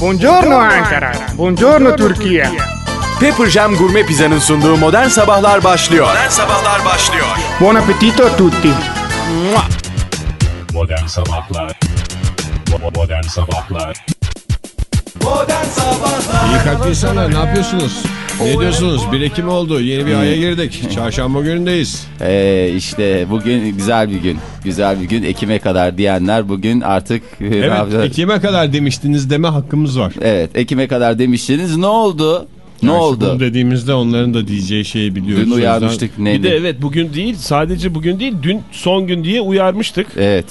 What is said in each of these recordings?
Buongiorno Ankara. Buongiorno Türkiye. Pepper Jam Gourmet Pizza'nın sunduğu Modern Sabahlar başlıyor. Modern Sabahlar başlıyor. Buon appetito a tutti. Modern Sabahlar Bo- Modern Sabahlar İyi kalpli insanlar ne yapıyorsunuz? Ne diyorsunuz? 1 Ekim oldu. Yeni bir aya girdik. Çarşamba günündeyiz. Ee, işte bugün güzel bir gün. Güzel bir gün. Ekim'e kadar diyenler bugün artık... e, Evet? Ekim'e kadar demiştiniz deme hakkımız var. Evet Ekim'e kadar demiştiniz. Ne oldu? Ne Yani oldu? Bunu dediğimizde onların da diyeceği şeyi biliyoruz. Dün uyarmıştık. Ne, Bir de evet bugün değil sadece bugün değil dün son gün diye uyarmıştık. Evet.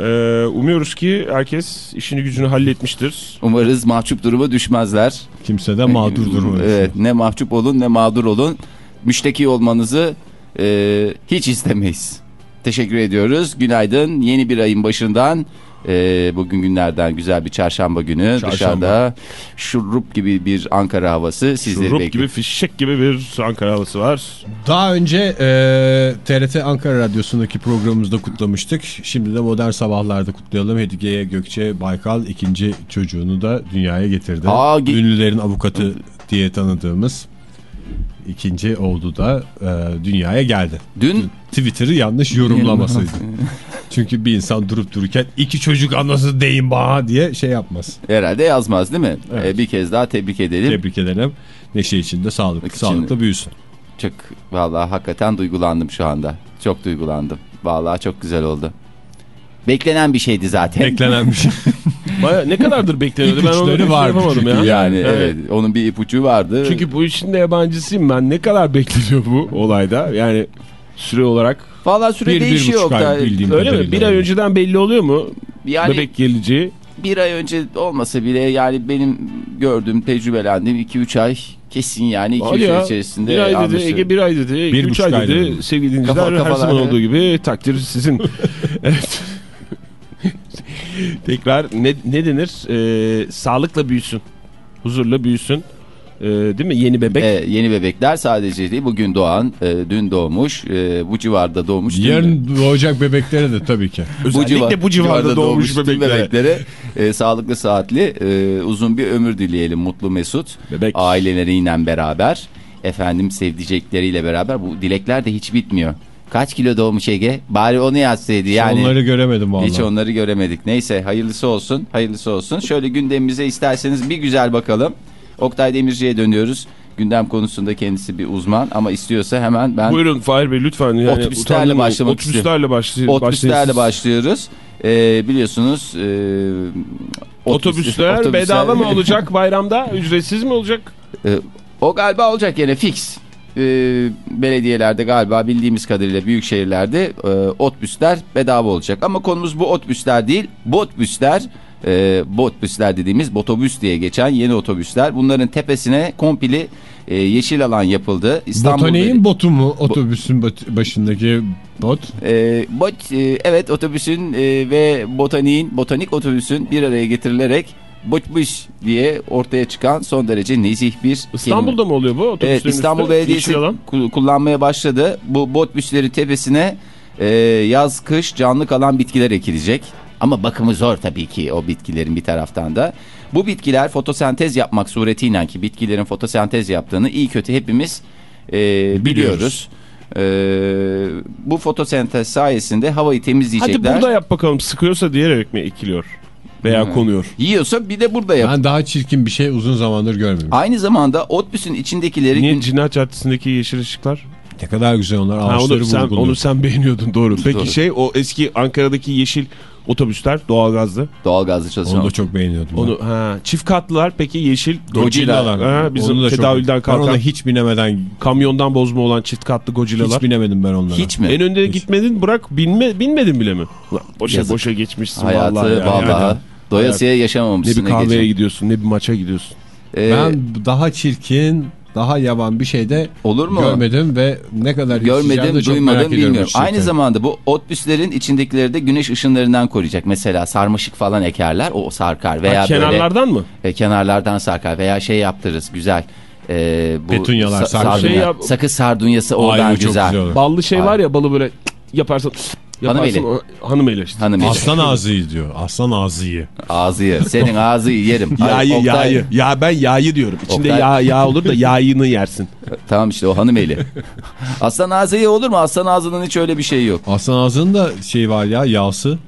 Ee, umuyoruz ki herkes işini gücünü halletmiştir. Umarız mahcup duruma düşmezler. Kimse de mağdur durmuyor. Evet. Ne mahcup olun ne mağdur olun. Müşteki olmanızı e, hiç istemeyiz. Teşekkür ediyoruz. Günaydın. Yeni bir ayın başından e, bugün günlerden güzel bir çarşamba günü. Çarşamba. Dışarıda şurup gibi bir Ankara havası sizleri Rup bekliyor. gibi fişek gibi bir Ankara havası var. Daha önce e, TRT Ankara Radyosu'ndaki programımızda kutlamıştık. Şimdi de Modern Sabahlar'da kutlayalım. Hediye Gökçe Baykal ikinci çocuğunu da dünyaya getirdi. Aa, ge- Ünlülerin avukatı diye tanıdığımız ikinci oğlu da e, dünyaya geldi. Dün Twitter'ı yanlış yorumlamasıydı. Çünkü bir insan durup dururken iki çocuk anası deyin bana diye şey yapmaz. herhalde yazmaz değil mi? Evet. E, bir kez daha tebrik edelim. Tebrik edelim. Neşe içinde sağlık, İçinde. sağlıkla büyüsün. Çok vallahi hakikaten duygulandım şu anda. Çok duygulandım. Vallahi çok güzel oldu. Beklenen bir şeydi zaten. Beklenen bir şey. Baya ne kadardır bekleniyordu ben onu vardı yapamadım ya. Yani Evet. evet. onun bir ipucu vardı. Çünkü bu işin de yabancısıyım ben. Ne kadar bekleniyor bu olayda? Yani süre olarak. Vallahi süre bir, bir değişiyor. buçuk ay bildiğim Öyle mi? Bir ay önceden belli oluyor mu? Yani Bebek geleceği. bir ay önce olmasa bile yani benim gördüğüm tecrübelendiğim 2-3 ay kesin yani 2-3 Hadi ya. ay içerisinde. Bir ay dedi. Ege bir ay dedi, Bir 3 buçuk ay ay dedi. dedi. Sevgili dinleyiciler Kafa- her zaman olduğu gibi takdir sizin. evet. Tekrar ne, ne denir? Ee, sağlıkla büyüsün. Huzurla büyüsün. Ee, değil mi? Yeni bebek. Ee, yeni bebekler sadece değil bugün doğan, e, dün doğmuş, e, bu civarda doğmuş. Yarın doğacak bebeklere de tabii ki. Özellikle bu civarda doğmuş tüm bebeklere. bebeklere e, sağlıklı, saatli, e, uzun bir ömür dileyelim. Mutlu, mesut. Bebek. Aileleriyle beraber, efendim sevdicekleriyle beraber. Bu dilekler de hiç bitmiyor. Kaç kilo doğmuş Ege? Bari onu yazsaydı yani. Onları göremedim vallahi. Hiç onları göremedik. Neyse hayırlısı olsun. Hayırlısı olsun. Şöyle gündemimize isterseniz bir güzel bakalım. Oktay Demirci'ye dönüyoruz. Gündem konusunda kendisi bir uzman ama istiyorsa hemen ben Buyurun Fahir Bey lütfen. Yani Otobüslerle başlamak Otobüslerle başlayın. otobüslerle başlıyoruz. Ee, biliyorsunuz e, otobüs- Otobüsler otobüsler- bedava mı olacak bayramda? Ücretsiz mi olacak? Ee, o galiba olacak yine fix. Ee, belediyelerde galiba bildiğimiz kadarıyla büyük şehirlerde e, otobüsler bedava olacak. Ama konumuz bu otobüsler değil. Botbüsler, e, botbüsler dediğimiz botobüs diye geçen yeni otobüsler. Bunların tepesine kompili e, yeşil alan yapıldı. İstanbul Botaniğin botu mu otobüsün başındaki bot? E, bot, e, evet otobüsün e, ve botaniğin, botanik otobüsün bir araya getirilerek botbüs diye ortaya çıkan son derece nezih bir kelime. İstanbul'da mı oluyor bu? Evet İstanbul üstü? Belediyesi kullanmaya başladı. Bu botbüslerin tepesine e, yaz kış canlı kalan bitkiler ekilecek. Ama bakımı zor tabii ki o bitkilerin bir taraftan da. Bu bitkiler fotosentez yapmak suretiyle ki bitkilerin fotosentez yaptığını iyi kötü hepimiz e, biliyoruz. E, bu fotosentez sayesinde havayı temizleyecekler. Hadi burada yap bakalım. Sıkıyorsa diyerek mi ekiliyor? Veya konuyor? Yiyorsa bir de burada yap. Ben daha çirkin bir şey uzun zamandır görmedim. Aynı zamanda otbüsün içindekileri Niye Cinayet Caddesi'ndeki yeşil ışıklar? Ne kadar güzel onlar Ha, ağaçları onu, sen, onu sen beğeniyordun doğru. Peki Doğru. şey o eski Ankara'daki yeşil otobüsler doğalgazlı. doğalgazlı çalışan. Onu da çok beğeniyordum. Onu ha, çift katlılar peki yeşil Godzilla'lar. Ha, bizim Onu da çok- tedavülden Ben kalkan ona hiç binemeden kamyondan bozma olan çift katlı Godzilla'lar. hiç binemedim ben onlara. Hiç mi? En önde gitmedin bırak binme, binmedin bile mi? Ulan Boşa Yazık. boşa geçmişsin Hayatı vallahi. ya. vallahi Yani. Doyasıya Ne yaşamamışsın. bir kahveye Egeciğim. gidiyorsun ne bir maça gidiyorsun. Ee, Ben daha çirkin, daha yavan bir şey de Olur mu? görmedim ve ne kadar Görmedim, duymadım, bilmiyorum. Aynı zamanda bu otbüslerin içindekileri de güneş ışınlarından koruyacak. Mesela sarmaşık falan ekerler, o sarkar veya Ha, kenarlardan mı? böyle e, kenarlardan sarkar veya şey yaptırırız güzel. E, bu Petunyalar, sarkar. sardunya, Şey yap- sakız sardunyası oradan Ay, güzel. güzel olur. Ballı şey Ay. var ya balı böyle yaparsan Yaparsın Hanımeli. o- Hanımeli işte. Hanımeli. Aslan ağzıyı diyor. Aslan ağzıyı. Ağzı yer. Senin ağzı yerim. Ay, Yağı Oktay- yağı. Ya ben yağı diyorum. İçinde Oktay- yağ, yağ olur da yağını yersin. Tamam işte o hanımeli. Aslan ağzı iyi olur mu? Aslan ağzının hiç öyle bir şeyi yok. Aslan ağzının da şey var ya yağsı.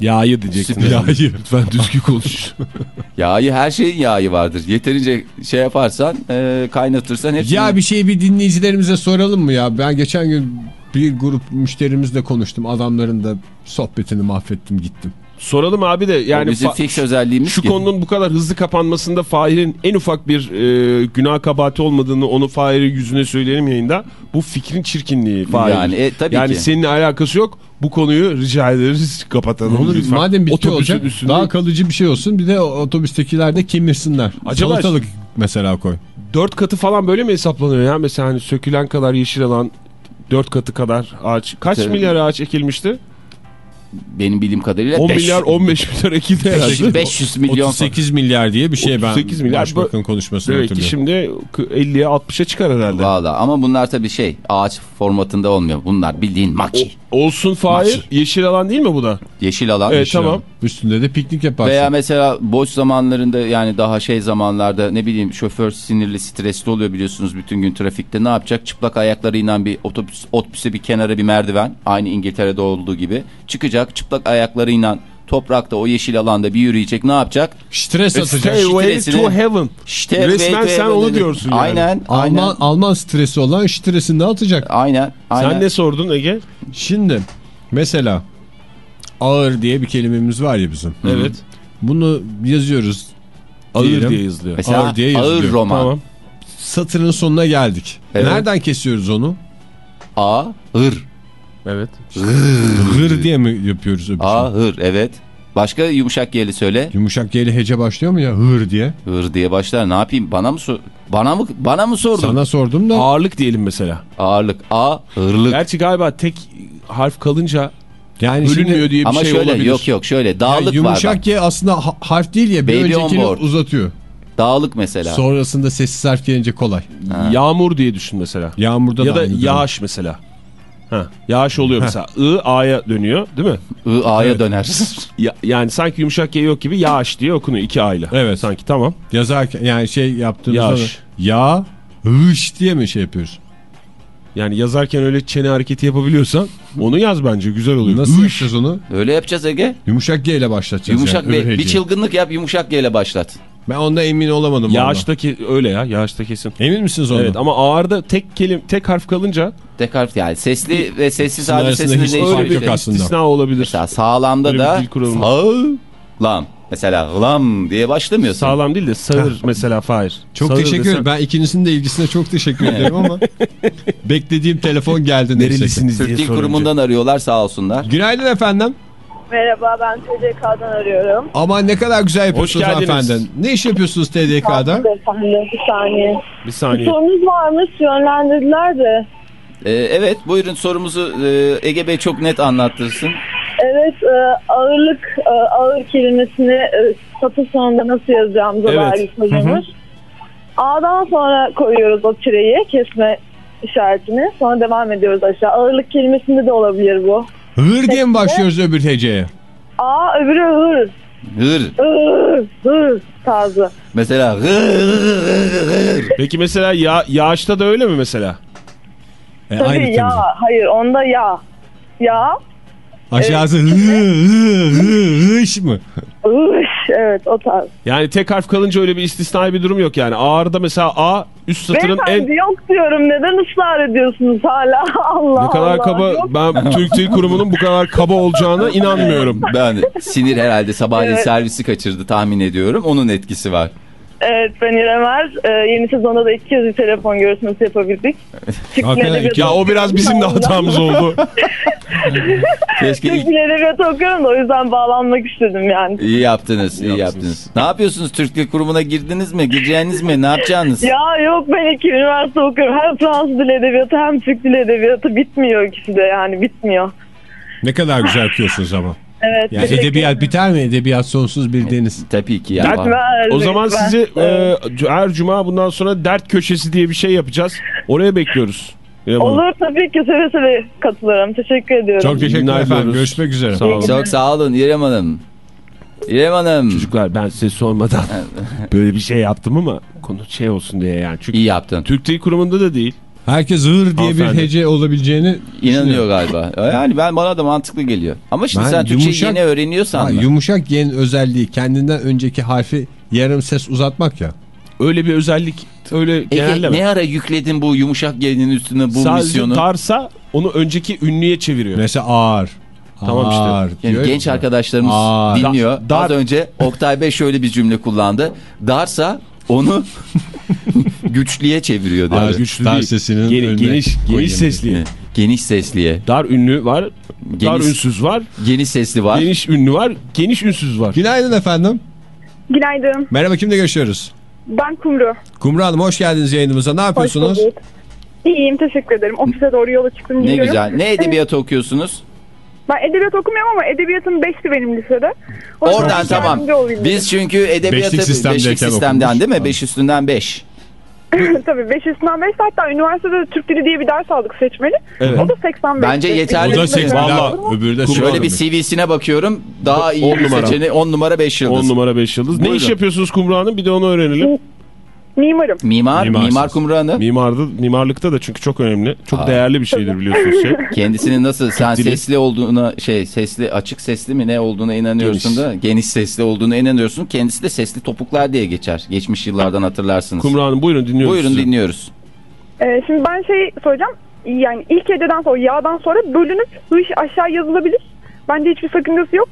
Yağı diyeceksin. Yağı lütfen düzgün konuş. Yağı her şeyin yağı vardır. Yeterince şey yaparsan e, kaynatırsan hepsini... ya bir şey bir dinleyicilerimize soralım mı ya? Ben geçen gün bir grup müşterimizle konuştum. Adamların da sohbetini mahvettim gittim. Soralım abi de yani yani bizim fix özelliğimiz şu ki. konunun bu kadar hızlı kapanmasında Fahir'in en ufak bir e, günah kabahati olmadığını onu Fahir'in yüzüne söyleyelim yayında. Bu fikrin çirkinliği Fahir. Yani, e, tabii yani ki. seninle alakası yok. Bu konuyu rica ederiz kapatalım Olur, lütfen. madem bitti Otobüsün olacak üstünde daha kalıcı bir şey olsun bir de o- otobüstekiler de kemirsinler. Acaba- Salatalık mesela koy. dört katı falan böyle mi hesaplanıyor ya? Mesela hani sökülen kadar yeşil alan dört katı kadar ağaç. Kaç Tabii. milyar ağaç ekilmişti? Benim bildiğim kadarıyla 10 beş- milyar 15 milyar ekildi herhalde. 500 milyon 38 milyar diye bir şey ben 38 milyar. başbakanın konuşmasını Demek ki hatırlıyorum. şimdi 50'ye 60'a çıkar herhalde. Valla ama bunlar tabii şey ağaç formatında olmuyor. Bunlar bildiğin maki. Olsun Fahir. Yeşil alan değil mi bu da? Yeşil alan. Evet tamam. Üstünde de piknik yaparsın. Veya mesela boş zamanlarında yani daha şey zamanlarda ne bileyim şoför sinirli stresli oluyor biliyorsunuz bütün gün trafikte ne yapacak? Çıplak ayaklarıyla bir otobüs otobüse bir kenara bir merdiven aynı İngiltere'de olduğu gibi çıkacak çıplak ayaklarıyla toprakta o yeşil alanda bir yürüyecek ne yapacak? Stres atacak. Stresini- to heaven. İşte Resmen sen ve- onu diyorsun yani. Aynen. Aynen. Alman, Alman stresi olan stresini atacak. Aynen. aynen. Sen ne sordun Ege? Şimdi mesela ağır diye bir kelimemiz var ya bizim. Evet. Bunu yazıyoruz. Ağır diyelim. diye yazılıyor. Mesela Ağır diye ağır yazılıyor. roman. Tamam. Satırın sonuna geldik. Evet. Nereden kesiyoruz onu? Ağır. Evet. Hır diye mi yapıyoruz öbür şey? Ağır evet. Başka yumuşak yeli söyle. Yumuşak G ile hece başlıyor mu ya? Hır diye. Hır diye başlar. Ne yapayım? Bana mı sor bana mı bana mı sordun? Sana sordum da. Ağırlık diyelim mesela. Ağırlık. Ağırlık. Gerçi galiba tek harf kalınca Yani bölünmüyor şimdi diye bir Ama şey şöyle olabilir. yok yok şöyle yani dağlık var. yumuşak. G aslında ha- harf değil ya. Bir Baby öncekini uzatıyor. Dağlık mesela. Sonrasında sessiz harf gelince kolay. Yağmur diye düşün mesela. Yağmurda ya da da yağış mesela. Ha, yağış oluyor mesela. I A'ya dönüyor değil mi? I A'ya döner. Ya, yani sanki yumuşak G yok gibi yağış diye okunuyor iki A ile. Evet. Sanki tamam. Yazarken yani şey yaptığımızda Yağış. ya hış diye mi şey yapıyoruz? Yani yazarken öyle çene hareketi yapabiliyorsan onu yaz bence güzel oluyor. Nasıl Hış. yapacağız onu? Öyle yapacağız Ege. Yumuşak G ile başlatacağız. Yumuşak yani, Bir çılgınlık yap yumuşak G ile başlat. Ben onda emin olamadım. Yağıştaki öyle ya yağışta kesin. Emin misiniz ondan? Evet ama ağırda tek kelim tek harf kalınca Tek harf yani sesli ve sessiz harf sesini fark öyle yok bir aslında. istisna olabilir. Mesela sağlamda Öyle da sağlam. Mesela lam diye başlamıyorsun. Sağlam değil de sağır mesela Fahir. Çok Sağır teşekkür ederim. Ben ikinizin de ilgisine çok teşekkür ederim ama beklediğim telefon geldi. Nerelisiniz diye Türk Dil. Kurumu'ndan arıyorlar sağ olsunlar. Günaydın efendim. Merhaba ben TCK'dan arıyorum. Ama ne kadar güzel yapıyorsunuz Hoş geldiniz. hanımefendi. Ne iş yapıyorsunuz TDK'da? Efendim bir saniye. Bir Bir saniye. sorunuz varmış yönlendirdiler de. Ee, evet buyurun sorumuzu e, Ege Bey çok net anlattırsın. Evet e, ağırlık e, ağır kelimesini e, satır sonunda nasıl yazacağımıza Evet. dair. A'dan sonra koyuyoruz o tireyi kesme işaretini. Sonra devam ediyoruz aşağı. Ağırlık kelimesinde de olabilir bu. Hır diye mi başlıyoruz öbür heceye? A öbürü hır. Hır. Hır, hır tarzı. Mesela hır, hır, hır, hır. Peki mesela ya, yağışta da öyle mi mesela? E, Tabii aynı ya. Hayır onda ya. Ya. Aşağısı hı hı hı hış mı? Iş, evet o tarz. Yani tek harf kalınca öyle bir istisnai bir durum yok yani. Ağırda mesela A üst satırın Beyefendi en yok diyorum. Neden ısrar ediyorsunuz hala? Allah ne kadar Allah. kaba Yok. ben Türk Dil Kurumu'nun bu kadar kaba olacağına inanmıyorum. Ben sinir herhalde sabahleyin Evet. servisi kaçırdı tahmin ediyorum. Onun etkisi var. Evet ben İrem Er. Ee, yeni sezonda da iki kez bir telefon görüşmesi yapabildik. Hakikaten Ya o biraz bizim de hatamız oldu. Keşke Türk Dil Edebiyatı okuyorum da o yüzden bağlanmak istedim yani. iyi yaptınız, iyi yaptınız. Ne yapıyorsunuz? Türk Dil Kurumu'na girdiniz mi? Gireceğiniz mi? Ne yapacaksınız? Ya yok ben iki üniversite okuyorum. Hem Fransız Dil Edebiyatı hem Türk Dil Edebiyatı bitmiyor ikisi de yani bitmiyor. Ne kadar güzel okuyorsunuz ama. Evet. Yani edebiyat biter mi? Edebiyat sonsuz bir deniz. Tabii ki ya. Dert? Ben- O zaman ben- sizi Evet. e, her cuma bundan sonra dert köşesi diye bir şey yapacağız. Oraya bekliyoruz. Hanım. Olur tabii ki seve seve katılırım. Teşekkür ediyorum. Çok teşekkürler efendim. Görüşmek üzere. Sağ olun. Çok sağ olun İrem Hanım. İrem Hanım. Çocuklar ben size sormadan böyle bir şey yaptım ama konu şey olsun diye yani. Çünkü İyi yaptın. Türk Dil Kurumu'nda da değil. Herkes hır diye bir hece olabileceğini İnanıyor galiba. Yani ben bana da mantıklı geliyor. Ama şimdi Ben sen Türkçe yumuşak- yeni öğreniyorsan Ha, mı? yumuşak yeğen özelliği kendinden önceki harfi yarım ses uzatmak ya. Öyle bir özellik öyle Ege genelleme. ne ara yükledin bu yumuşak gelinin üstüne bu Sadece misyonu? darsa onu önceki ünlüye çeviriyor. Mesela ağır. Tamam işte. Ağır Yani diyor genç ya. arkadaşlarımız Aa, dinliyor. dar- Az önce Oktay Bey şöyle bir cümle kullandı. Darsa onu güçlüye çeviriyor dedi. güçlü dar sesinin Geni- geniş, geniş sesli. Evet. Geniş sesliye. Dar ünlü var, dar Geniş- ünsüz var, Geniş sesli var. geniş ünlü var, geniş ünsüz var. Günaydın efendim. Günaydın. Merhaba kimle görüşüyoruz? Ben Kumru. Kumru Hanım hoş geldiniz yayınımıza. Ne Hoş yapıyorsunuz? bulduk. İyiyim teşekkür ederim. Ofise doğru yola çıktım. Ne gidiyorum. güzel. Ne edebiyatı okuyorsunuz? Ben edebiyat okumuyorum ama edebiyatım 5'ti benim lisede. O Oradan tamam. Biz çünkü edebiyatı Beşlik sistemdeyken beşlik sistemden okumuş. değil mi? Tamam. 5 üstünden 5. Tabii 5 üstünden 5 hatta üniversitede de Türk Dili diye bir ders aldık seçmeli. Evet. O da 85. Bence yeterli. O da Vallahi. 80'ler. Öbürü de Şöyle bir. CV'sine bakıyorum. Daha iyi bir numara. seçeneği 10 numara 5 yıldız. 10 numara 5 yıldız. Ne Buyurun. iş yapıyorsunuz Kumru Hanım? Bir de onu öğrenelim. Mimarım. Mimar, Mimarsınız. Mimar Kumruhan'ı. Mimarda, mimarlıkta da çünkü çok önemli. Çok Aa. değerli bir şeydir biliyorsunuz şey. Kendisinin nasıl sen Dili. sesli olduğuna şey sesli açık sesli mi ne olduğuna inanıyorsun Geniş. da geniş sesli olduğuna inanıyorsun. Kendisi de sesli topuklar diye geçer. Geçmiş yıllardan hatırlarsınız. Kumru Hanım buyurun dinliyoruz Buyurun sizi. dinliyoruz. Ee, şimdi ben şey soracağım. Yani ilk heceden sonra yağdan sonra bölünüp hış aşağı yazılabilir. Bence hiçbir sakıncası yok.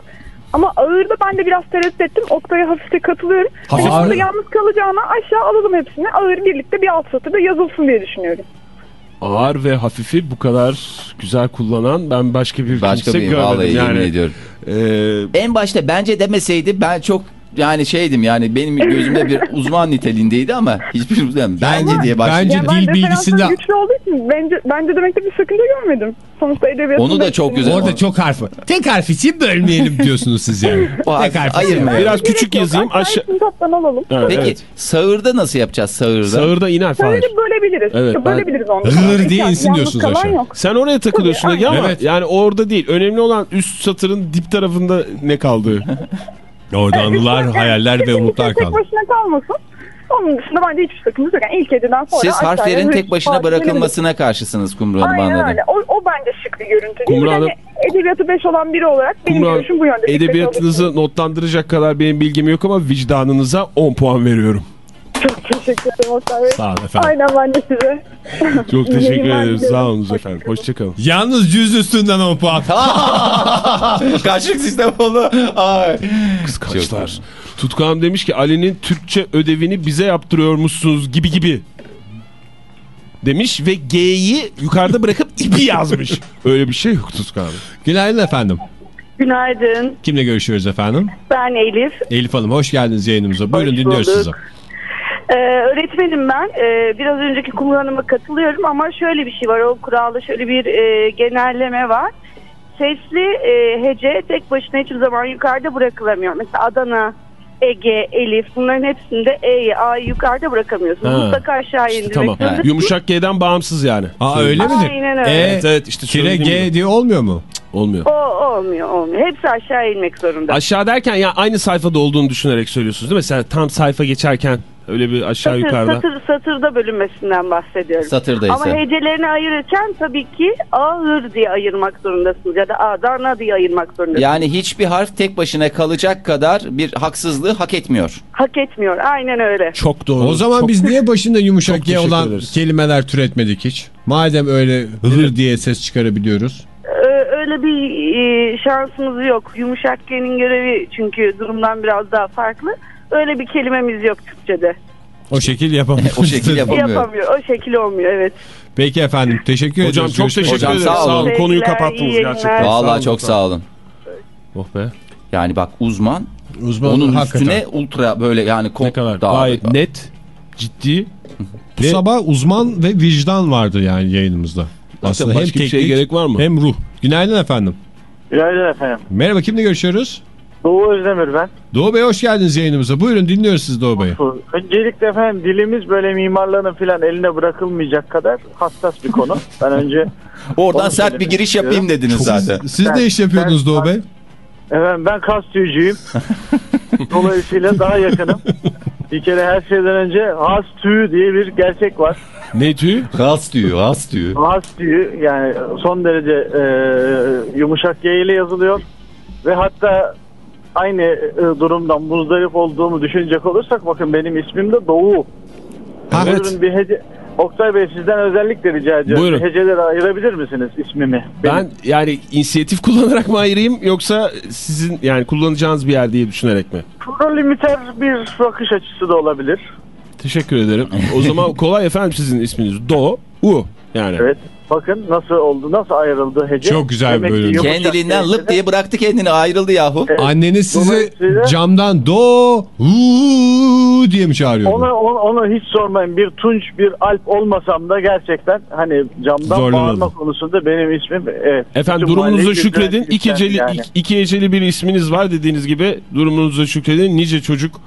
Ama ağırda ben de biraz tereddüt ettim. Oktay'a hafifçe katılıyorum. Hani burada yalnız kalacağına aşağı alalım hepsini. Ağır birlikte bir alt satırda yazılsın diye düşünüyorum. Ağır ve hafifi bu kadar güzel kullanan ben başka bir Başka kimse bir görmedim. vallahi yani, ediyorum. e, En başta bence demeseydi ben çok yani şeydim yani benim gözümde bir uzman niteliğindeydi ama hiçbir uzman bence diye başladı. Bence Ya ben dil bilgisinde güçlü olduğu için bence, bence demekte bir sakınca görmedim. Sonuçta edebiyatın Onu da çok güzel. orada çok harf var. Tek harf için bölmeyelim diyorsunuz siz yani. O harf- Tek harf ayırmayalım. için. biraz küçük yazayım aşağı. Tattan alalım. Evet, Peki evet. sağırda nasıl yapacağız sağırda? Sağırda iner Fahir. Böyle bölebiliriz. Evet, ben- bölebiliriz onu. Hır diye Yani insin diyorsunuz aşağı. Yok. Sen oraya takılıyorsun Tabii, ama aynen. yani orada değil. Önemli olan üst satırın dip tarafında ne kaldığı. Orada anılar, hayaller ve umutlar tek kaldı. başına kalmasın. Onun dışında bence hiçbir sakıncası yok. Yani ilk hediden sonra Siz harflerin tek başına bırakılmasına karşısınız Kumru Hanım Aynen anladım. öyle. O, o bence şık bir görüntü. değil. Kumru Yani Hanım- edebiyatı 5 olan biri olarak benim Kumru Hanım, görüşüm bu yönde. Edebiyatınızı notlandıracak kadar benim bilgim yok ama vicdanınıza 10 puan veriyorum. Çok teşekkür ederim Oktay Bey. Sağ olun efendim. Aynen ben de size. Çok teşekkür diliyorum. Sağ olun efendim. Hoşçakalın. Yalnız yüz üstünden 10 puan. Karşılık sistem oldu. Ay. Kıskançlar. Tutku Hanım demiş ki Ali'nin Türkçe ödevini bize yaptırıyormuşsunuz gibi gibi. Demiş ve G'yi yukarıda bırakıp ipi yazmış. Öyle bir şey yok Tutku Hanım. Günaydın efendim. Günaydın. Kimle görüşüyoruz efendim? Ben Elif. Elif Hanım hoş geldiniz yayınımıza. Buyurun Hoş dinliyoruz bulduk. sizi. Ee, öğretmenim ben. Ee, biraz önceki kullanıma katılıyorum ama şöyle bir şey var. O kuralda şöyle bir e, genelleme var. Sesli e, hece tek başına hiçbir zaman yukarıda bırakılamıyor. Mesela Adana, Ege, Elif bunların hepsinde E'yi, A'yı yukarıda bırakamıyorsunuz. Ha. Mutlaka aşağı İşte indirmek tamam. zorunda. Yumuşak G'den bağımsız yani. Aa öyle midir? Aynen öyle. E, Evet, evet, işte kire G gibi. diye olmuyor mu? Olmuyor. O olmuyor olmuyor. Hepsi aşağı inmek zorunda. Aşağı derken ya aynı sayfada olduğunu düşünerek söylüyorsunuz değil mi? Mesela tam sayfa geçerken öyle bir aşağı Satır, yukarıda. satır, satırda bölünmesinden bahsediyorum. Satırdaysa. Ama hecelerini ayırırken tabii ki ağır diye ayırmak zorundasınız ya da Adana diye ayırmak zorundasınız. Yani hiçbir harf tek başına kalacak kadar bir haksızlığı hak etmiyor. Hak etmiyor. Aynen öyle. Çok doğru. O zaman Çok- biz niye başında yumuşak teşekkür olan ederiz. kelimeler türetmedik hiç? Madem öyle hır diye ses çıkarabiliyoruz. Öyle bir e, şansımız yok. Yumuşak G'nin görevi çünkü durumdan biraz daha farklı. Öyle bir kelimemiz yok Türkçe'de. O şekil yapamıyoruz. O şekil yapamıyor. Yapamıyor. O şekilde olmuyor evet. Peki efendim teşekkür Hocam ediyoruz. çok teşekkür. Hocam, ederiz. sağ Sağ olun. Konuyu kapattınız gerçekten. yayınlar. Vallahi Sağ çok sağ olun. Oh be. Yani bak uzman Uzman onun hakikaten. üstüne ultra böyle yani Ne kadar daha- gayet net, ciddi. Bu sabah uzman ve vicdan vardı yani yayınımızda. Aslında hem bir teknik şeye gerek var mı? hem ruh. Günaydın efendim. Günaydın efendim. Merhaba kimle görüşüyoruz? Doğu Özdemir ben. Doğu Bey hoş geldiniz yayınımıza. Buyurun dinliyoruz siz Doğu Bey. Öncelikle efendim dilimiz böyle mimarların filan eline bırakılmayacak kadar hassas bir konu. Ben önce Oradan sert bir giriş yapayım dediniz zaten. Siz ne iş yapıyordunuz Ben- Doğu Bey? efendim ben kas tüyücüyüm. Dolayısıyla daha yakınım. Bir kere her şeyden önce has tüyü diye bir gerçek var. Ne tüy? Has diyor, has diyor. Has tüyü yani son derece e, yumuşak ile yazılıyor. Ve hatta aynı e, durumdan muzdarip olduğumu düşünecek olursak bakın benim ismim de Doğu. Evet. Buyurun bir hece... Oktay Bey sizden özellikle rica ediyorum. Buyurun. Heceleri ayırabilir misiniz ismimi? Ben yani inisiyatif kullanarak mı ayırayım yoksa sizin yani kullanacağınız bir yer diye düşünerek mi? Prolimiter bir bakış açısı da olabilir. Teşekkür ederim. O zaman kolay efendim sizin isminiz. Do, U yani. Evet. Bakın nasıl oldu, nasıl ayrıldı hece. Çok güzel Demek bölüm. Kendiliğinden lıp diye bıraktı kendini ayrıldı yahu. Anneniz sizi Dolayısıyla- camdan do hu diye mi çağırıyordu? Onu, onu, onu hiç sormayın. Bir Tunç, bir Alp olmasam da gerçekten hani camdan Zorlanırdım. bağırma konusunda benim ismim evet. Efendim durumunuza şükredin. İki eceli, yani. iki, eceli bir isminiz var dediğiniz gibi durumunuza şükredin. Nice çocuk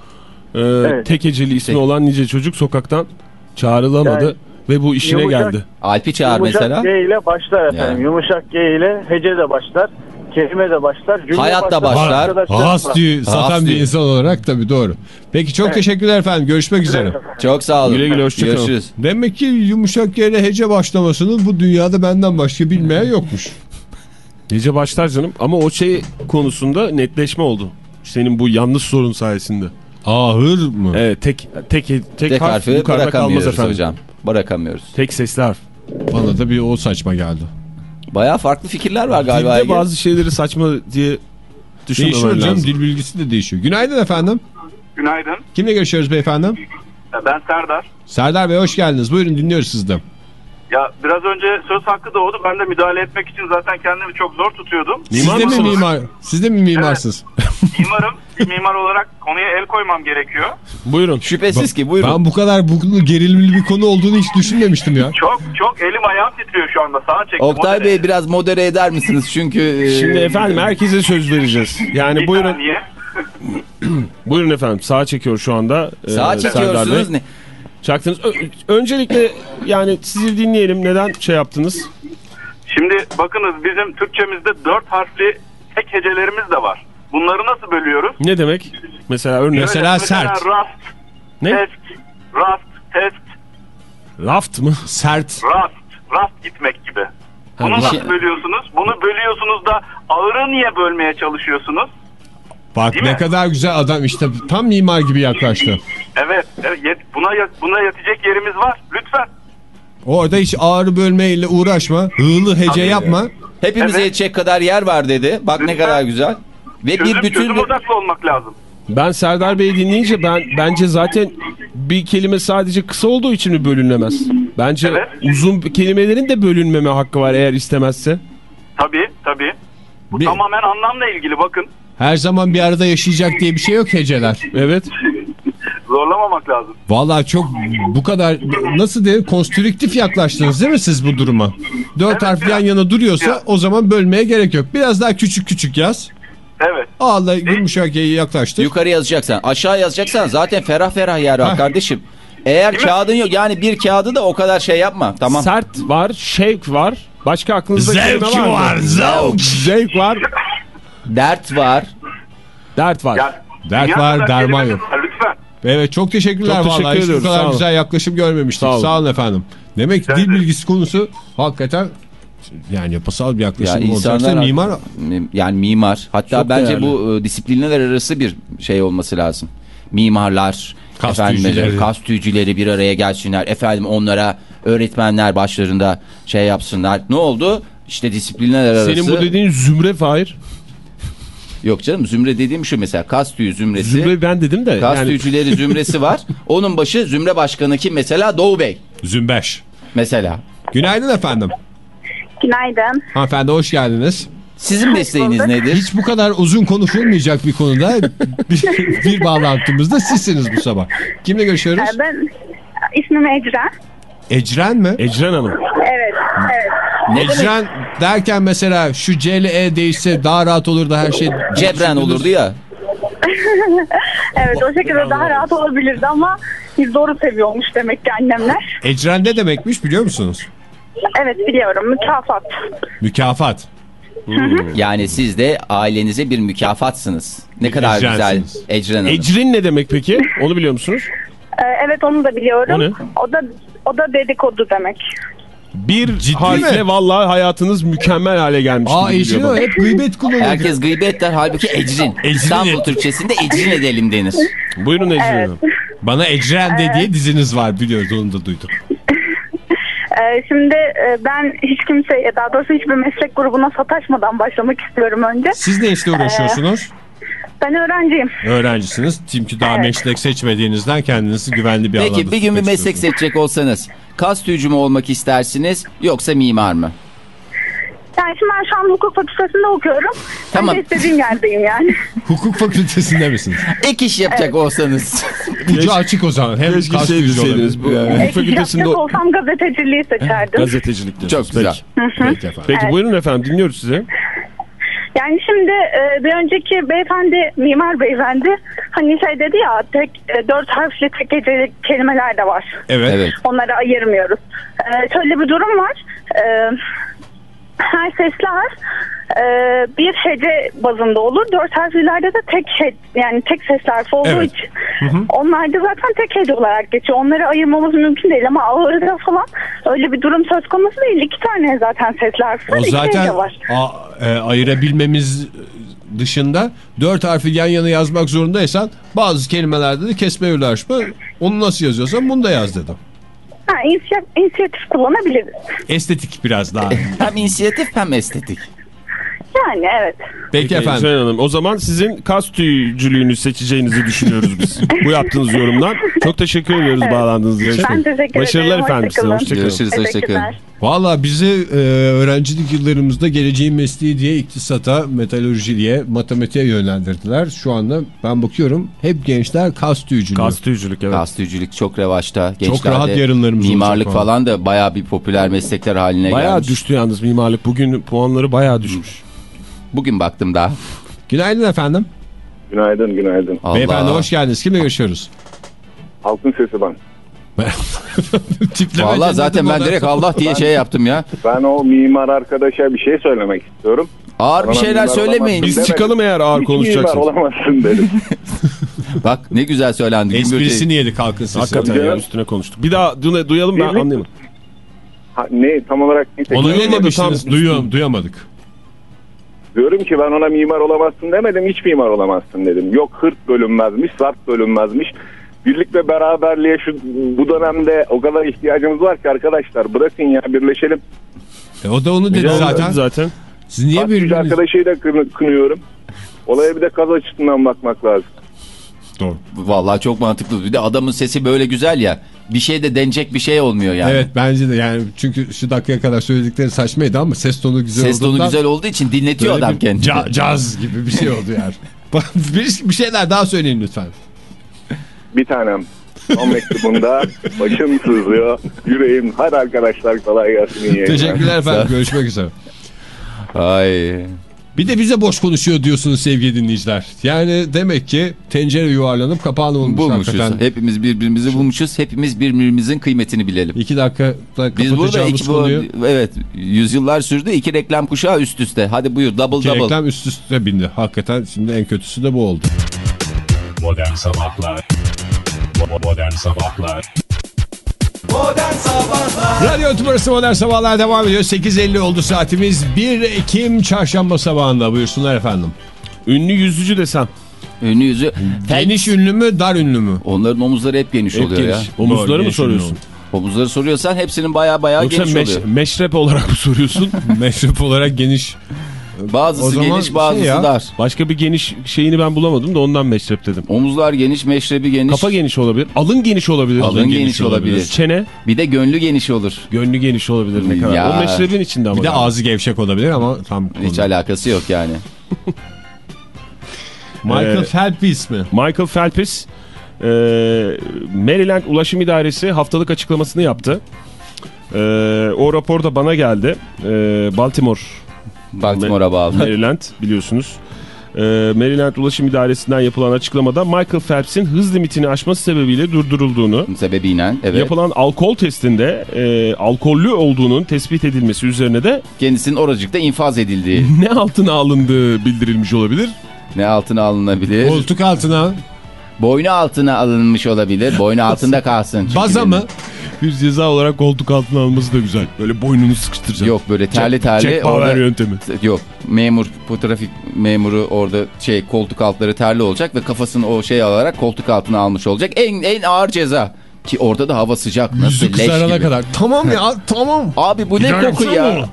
e, tek eceli ismi Tek. olan nice çocuk sokaktan çağrılamadı Yani ve bu işine yumuşak- geldi. Alp'i çağır Yumuşak mesela. G ile başlar efendim. Yani. Yumuşak G ile hece de başlar. Kelime de başlar. Cümle Hayat da başlar. arkadaşlar Has diyor satan bir insan olarak tabii doğru. Peki çok teşekkürler efendim. Görüşmek üzere. Çok sağ olun. Güle güle, hoşça kalın. Görüşürüz. Demek ki yumuşak yere hece başlamasını bu dünyada benden başka bilmeyen yokmuş. Gece başlar canım ama o şey konusunda netleşme oldu. Senin bu yanlış sorun sayesinde. Ahır mı? Evet tek tek tek, Tek harf harfi yukarıda kalmaz efendim. hocam. Bırakamıyoruz. Tek sesli harf. Bana da bir o saçma geldi. Bayağı farklı fikirler var galiba. Dilde bazı şeyleri saçma diye düşünmemen Değişiyor canım lazım. dil bilgisi de değişiyor. Günaydın efendim. Günaydın. Kimle görüşüyoruz beyefendi? Ben Serdar. Serdar Bey hoş geldiniz. Buyurun dinliyoruz sizden. Ya biraz önce söz hakkı doğdu. Ben de müdahale etmek için zaten kendimi çok zor tutuyordum. Siz de mi mimar? Siz de mi mimarsınız? Mimarım. Bir mimar olarak konuya el koymam gerekiyor. Buyurun. Şüphesiz ki buyurun. Ben bu kadar bu gerilimli bir konu olduğunu hiç düşünmemiştim ya. Çok çok elim ayağım titriyor şu anda. Sağa çektim. Oktay O Bey biraz modere eder misiniz? Çünkü e, Şimdi efendim herkese söz vereceğiz. Yani Bir buyurun saniye. buyurun efendim sağa çekiyor şu anda. e, sağa Serdar çekiyorsunuz ne? Çaktınız. Ö- öncelikle yani sizi dinleyelim. Neden şey yaptınız? Şimdi bakınız bizim Türkçemizde dört harfli tek hecelerimiz de var. Bunları nasıl bölüyoruz? Ne demek? Mesela örnek. Mesela sert. rast, Ne? test, rast, test, Raft mı? Sert. rast, rast gitmek gibi. Bunu bir nasıl şey- bölüyorsunuz? Bunu bölüyorsunuz da ağırı niye bölmeye çalışıyorsunuz? Bak Değil ne mi? kadar güzel adam işte tam mimar gibi yaklaştı. Evet, evet yet- buna buna yatacak yerimiz var. Lütfen. Orada hiç ağrı bölmeyle uğraşma. Hığlı hece yapma. Hepimize Evet. yetecek kadar yer var dedi. Bak ne Lütfen. kadar güzel. Ve Çözüm, bir bütün çözüm odaklı olmak lazım. Ben Serdar Bey'i dinleyince ben bence zaten bir kelime sadece kısa olduğu için mi bölünlemez? Bence Evet. uzun kelimelerin de bölünmeme hakkı var eğer istemezse. Tabii, tabii. Bu Bir- tamamen anlamla ilgili bakın. Her zaman bir arada yaşayacak diye bir şey yok heceler. Evet. Zorlamamak lazım. Vallahi çok bu kadar nasıl diye konstrüktif yaklaştınız değil mi siz bu duruma? Dört Evet, harf yan yana duruyorsa Biraz. o zaman bölmeye gerek yok. Biraz daha küçük küçük yaz. Evet. Ağla yumuşak Y'yi yaklaştır. yukarı yazacaksan aşağı yazacaksan zaten ferah ferah yer var kardeşim. Eğer kağıdın yok yani bir kağıdı da o kadar şey yapma. Tamam. Sert var, şevk var. Başka aklınızda Zevk kelime var, var, mı? zevk. Zevk var, Dert var. dert var. Ya, Dert var, derman yok. Evet çok teşekkürler Çok teşekkür vallahi. Hiç bu kadar sağ olun. güzel yaklaşım görmemiştik. Sağ Sağ olun. olun, efendim. Demek ki dil bilgisi konusu hakikaten yani yapısal bir Ya yaklaşım olacaksa insanlar mimar yani mimar hatta Çok bence değerli. bu e, disiplinler arası bir şey olması lazım. Mimarlar, Kas efendim, tüycüleri. kas tüycüleri bir araya gelsinler. Efendim onlara öğretmenler başlarında şey yapsınlar. Ne oldu? İşte disiplinler arası. Senin bu dediğin zümre Fahir. Yok canım zümre dediğim şu mesela kas tüyü zümresi. Zümre ben dedim de. Kas yani, tüycüleri zümresi var. Onun başı zümre başkanı kim mesela? Doğu Bey Zümbeş. mesela. Günaydın efendim. Günaydın. Hanımefendi hoş geldiniz. Sizin mesleğiniz nedir? Hiç bu kadar uzun konuşulmayacak bir konuda bir, bir bağlantımızda sizsiniz bu sabah. Kimle görüşüyoruz? Ben ismim Ecren. Ecren mi? Ecren Hanım. Evet, Ecren derken mesela şu C ile E değişse daha rahat olur da her şey... Cebren olurdu ya. Evet o şekilde daha rahat olabilirdi ama biz doğru seviyormuş demek ki annemler. Ecren ne demekmiş biliyor musunuz? Evet biliyorum mükafat. Mükafat. Yani siz de ailenize bir mükafatsınız. Ne kadar güzel. Ecren Hanım. Ecrin ne demek peki? Onu biliyor musunuz? Ee, evet onu da biliyorum. O ne? O da o da dedikodu demek. Bir Ciddi harfle mi? vallahi hayatınız mükemmel hale gelmiş. Aa geliyor o hep gıybet kullanıyor. Herkes gıybet der halbuki Ecrin. İstanbul Türkçesinde Ecrin edelim denir. Buyurun Ecrin Evet. Hanım. Bana Ecren de diye diziniz var biliyoruz onu da duyduk. Ee, şimdi e, ben hiç kimseye daha doğrusu hiçbir meslek grubuna sataşmadan başlamak istiyorum önce. Siz ne işle uğraşıyorsunuz? Ben öğrenciyim. Öğrencisiniz. Çünkü daha Evet. meslek seçmediğinizden kendinizi güvenli bir alanda Peki bir gün bir meslek seçecek olsanız kas tüyücü mü olmak istersiniz yoksa mimar mı? Yani şimdi ben şu an hukuk fakültesinde okuyorum. Tamam. Ben istediğim yerdeyim yani. Hukuk fakültesinde misiniz? Ek iş yapacak olsanız. Ucu açık o zaman. Hem Keşke kas şey deseydiniz, bu- Yani. Hukuk Ek iş fakültesinde yapacak olsam gazeteciliği seçerdim. Gazetecilik diyorsunuz. Çok güzel. Peki. Peki. Peki buyurun efendim dinliyoruz sizi. Yani şimdi e, bir önceki beyefendi, mimar beyefendi hani şey dedi ya tek e, dört harfli tek heceli kelimeler de var. Evet. Evet. Onları ayırmıyoruz. E, şöyle bir durum var. E, her sesli harf e, bir hece bazında olur. Dört harflilerde de tek he, yani tek sesli harf olduğu Evet. için onlar da zaten tek hece olarak geçiyor. Onları ayırmamız mümkün değil ama ağırda falan öyle bir durum söz konusu değil. İki tane zaten sesli harf var. O zaten hece var. a- e, ayırabilmemiz dışında dört harfi yan yana yazmak zorundaysan bazı kelimelerde de kesme ulaşma onu nasıl yazıyorsan bunu da yaz dedim. Ha, inisiyatif, inisiyatif kullanabiliriz. Estetik biraz daha. Hem inisiyatif hem estetik. Yani evet. Peki efendim. Ecrin Hanım o zaman sizin kas tüyücülüğünü seçeceğinizi düşünüyoruz biz. Bu yaptığınız yorumdan. Çok teşekkür ediyoruz bağlandığınız için. Ben teşekkür Başarılar ederim. efendim size. Hoşçakalın. Görüşürüz. Hoşçakalın. Valla bizi e, öğrencilik yıllarımızda geleceğin mesleği diye iktisata, metalurjiliğe, matematiğe yönlendirdiler. Şu anda ben bakıyorum hep gençler kas tüyücülüğü. Kas tüyücülük evet. Kas tüyücülük çok revaçta. Gençlerde rahat yarınlarımız Mimarlık olacak falan da bayağı bir popüler meslekler haline Bayağı gelmiş. düştü yalnız mimarlık. Bugün puanları bayağı düşmüş. Bugün baktım daha. Günaydın efendim. Günaydın günaydın. Allah. Beyefendi hoş geldiniz. Kimle görüşüyoruz? Halkın sesi ben. Valla zaten ben direkt. Allah diye şey yaptım ya. Ben o mimar arkadaşa bir şey söylemek istiyorum. Ağır bir şeyler söylemeyin. Biz çıkalım eğer ağır Hiç mimar konuşacaksınız. olamazsın dedim. Bak ne güzel söylendi. Esprisini yedik halkın sesi. Hakikaten ya üstüne konuştuk. Bir daha du- duyalım ben anlayamadım. Ha, ne tam olarak ne Onu demiştiniz? tam. Duyuyorum, duyamadık. Diyorum ki ben ona mimar olamazsın demedim hiç mimar olamazsın dedim. Yok hırt bölünmezmiş, zart bölünmezmiş. Birlik ve beraberliğe şu bu dönemde o kadar ihtiyacımız var ki arkadaşlar bırakın ya birleşelim. E, o da onu dedi Zaten. zaten. zaten. Siz niye birbiriniz... arkadaşıyı da kını- kınıyorum. Olaya bir de kaz açısından bakmak lazım. Doğru. Vallahi çok mantıklı. Bir de adamın sesi böyle güzel ya. Bir şey de denecek bir şey olmuyor yani. Evet bence de yani çünkü şu dakikaya kadar söyledikleri saçmaydı ama ses tonu güzel Ses tonu güzel olduğu için dinletiyor adam kendini. ca- caz gibi bir şey oldu yani. bir, bir şeyler daha söyleyin lütfen. Bir tanem. Son mektubunda başım sızlıyor. Yüreğim. Hadi arkadaşlar kolay gelsin. Teşekkürler efendim. Görüşmek üzere. Ay. Bir de bize boş konuşuyor diyorsunuz sevgili dinleyiciler. Yani demek ki tencere yuvarlanıp kapağını bulmuş. Bulmuşuz. Hakikaten. Hepimiz birbirimizi bulmuşuz. Hepimiz birbirimizin kıymetini bilelim. İki dakikada Biz burada iki, bu, konuyu evet yüzyıllar sürdü. iki reklam kuşağı üst üste. Hadi buyur double iki double. reklam üst üste bindi. Hakikaten şimdi en kötüsü de bu oldu. Modern Sabahlar Bo- Modern Sabahlar Radyo Tübrası Modern Sabahlar devam ediyor. 8.50 oldu saatimiz. 1 Ekim çarşamba sabahında buyursunlar efendim. Ünlü yüzücü desem. Ünlü yüzü. Geniş ünlü mü dar ünlü mü? Onların omuzları hep geniş Hep oluyor ya. geniş. Omuzları mı Geniş soruyorsun? Omuzları soruyorsan hepsinin baya baya Yoksa geniş meş- oluyor. meşrep olarak mı soruyorsun? Meşrup olarak geniş. Bazısı O geniş bazısı şey ya, dar. Başka bir geniş şeyini ben bulamadım da ondan meşrep dedim. Omuzlar geniş, meşrebi geniş. Kafa geniş olabilir. Alın geniş olabilir. Alın geniş olabilir. Çene Bir de gönlü geniş olur. gönlü geniş olabilir ne kadar. Ya. O meşrebin içinde ama. Bir de ağzı gevşek olabilir ama tam Hiç konu. alakası yok yani. Michael Ee, Phelps mi? Michael Phelps e, Maryland Ulaşım İdaresi haftalık açıklamasını yaptı. Ee, o rapor da bana geldi. Ee, Baltimore, Baltimore'a bağlı. Maryland biliyorsunuz. Ee, Maryland Ulaşım İdaresi'nden yapılan açıklamada Michael Phelps'in hız limitini aşması sebebiyle durdurulduğunu, Sebebiyle evet. yapılan alkol testinde e, alkollü olduğunun tespit edilmesi üzerine de Kendisinin oracıkta infaz edildiği. ne altına alındığı bildirilmiş olabilir. ne altına alınabilir? Koltuk altına Boynu altına alınmış olabilir. Boynu altında kalsın. Baza mı? Bir ceza olarak koltuk altına alınması da güzel. Böyle boynunu sıkıştıracak. Yok böyle terli terli. Bauer orada- yöntemi. Yok memur bu trafik memuru orada şey koltuk altları terli olacak ve kafasını o şey alarak koltuk altına almış olacak. En en ağır ceza. Ki orada da hava sıcak. Nasıl Yüzü leş kızarana gibi. kadar. Tamam ya tamam. Abi bu ne Yani koku ya? mı?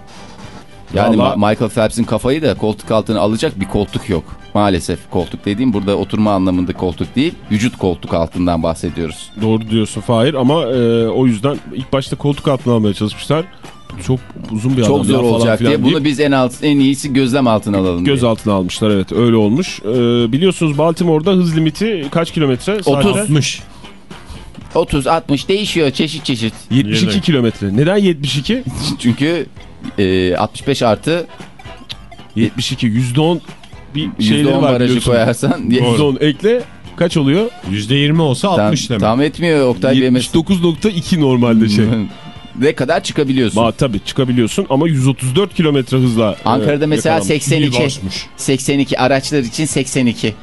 Yani Vallahi- Ma- Michael Phelps'in kafayı da koltuk altına alacak bir koltuk yok. Maalesef koltuk dediğim burada oturma anlamında koltuk değil. Vücut koltuk altından bahsediyoruz. Doğru diyorsun Fahir ama e, o yüzden ilk başta koltuk altına almaya çalışmışlar. Çok uzun bir Çok zor olacak filan diye deyip bunu biz en alt en iyisi gözlem altına alalım. göz diye. altına almışlar evet öyle olmuş. E, biliyorsunuz Baltimore'da hız limiti kaç kilometre? 30. Saatte? 60. 30 60 değişiyor çeşit çeşit. 72 kilometre. Neden 72? Çünkü e, 65 artı 72 %10 bir şeyleri %10 var barajı biliyorsun. koyarsan %10 ekle kaç oluyor? %20 olsa 60 tam, demek. tam etmiyor Oktay Bey mesela. 79.2 normalde şey. Ne kadar çıkabiliyorsun? Ba, tabii çıkabiliyorsun ama 134 kilometre hızla. Ankara'da e, mesela yakalanmış. 82. basmış. 82 araçlar için 82.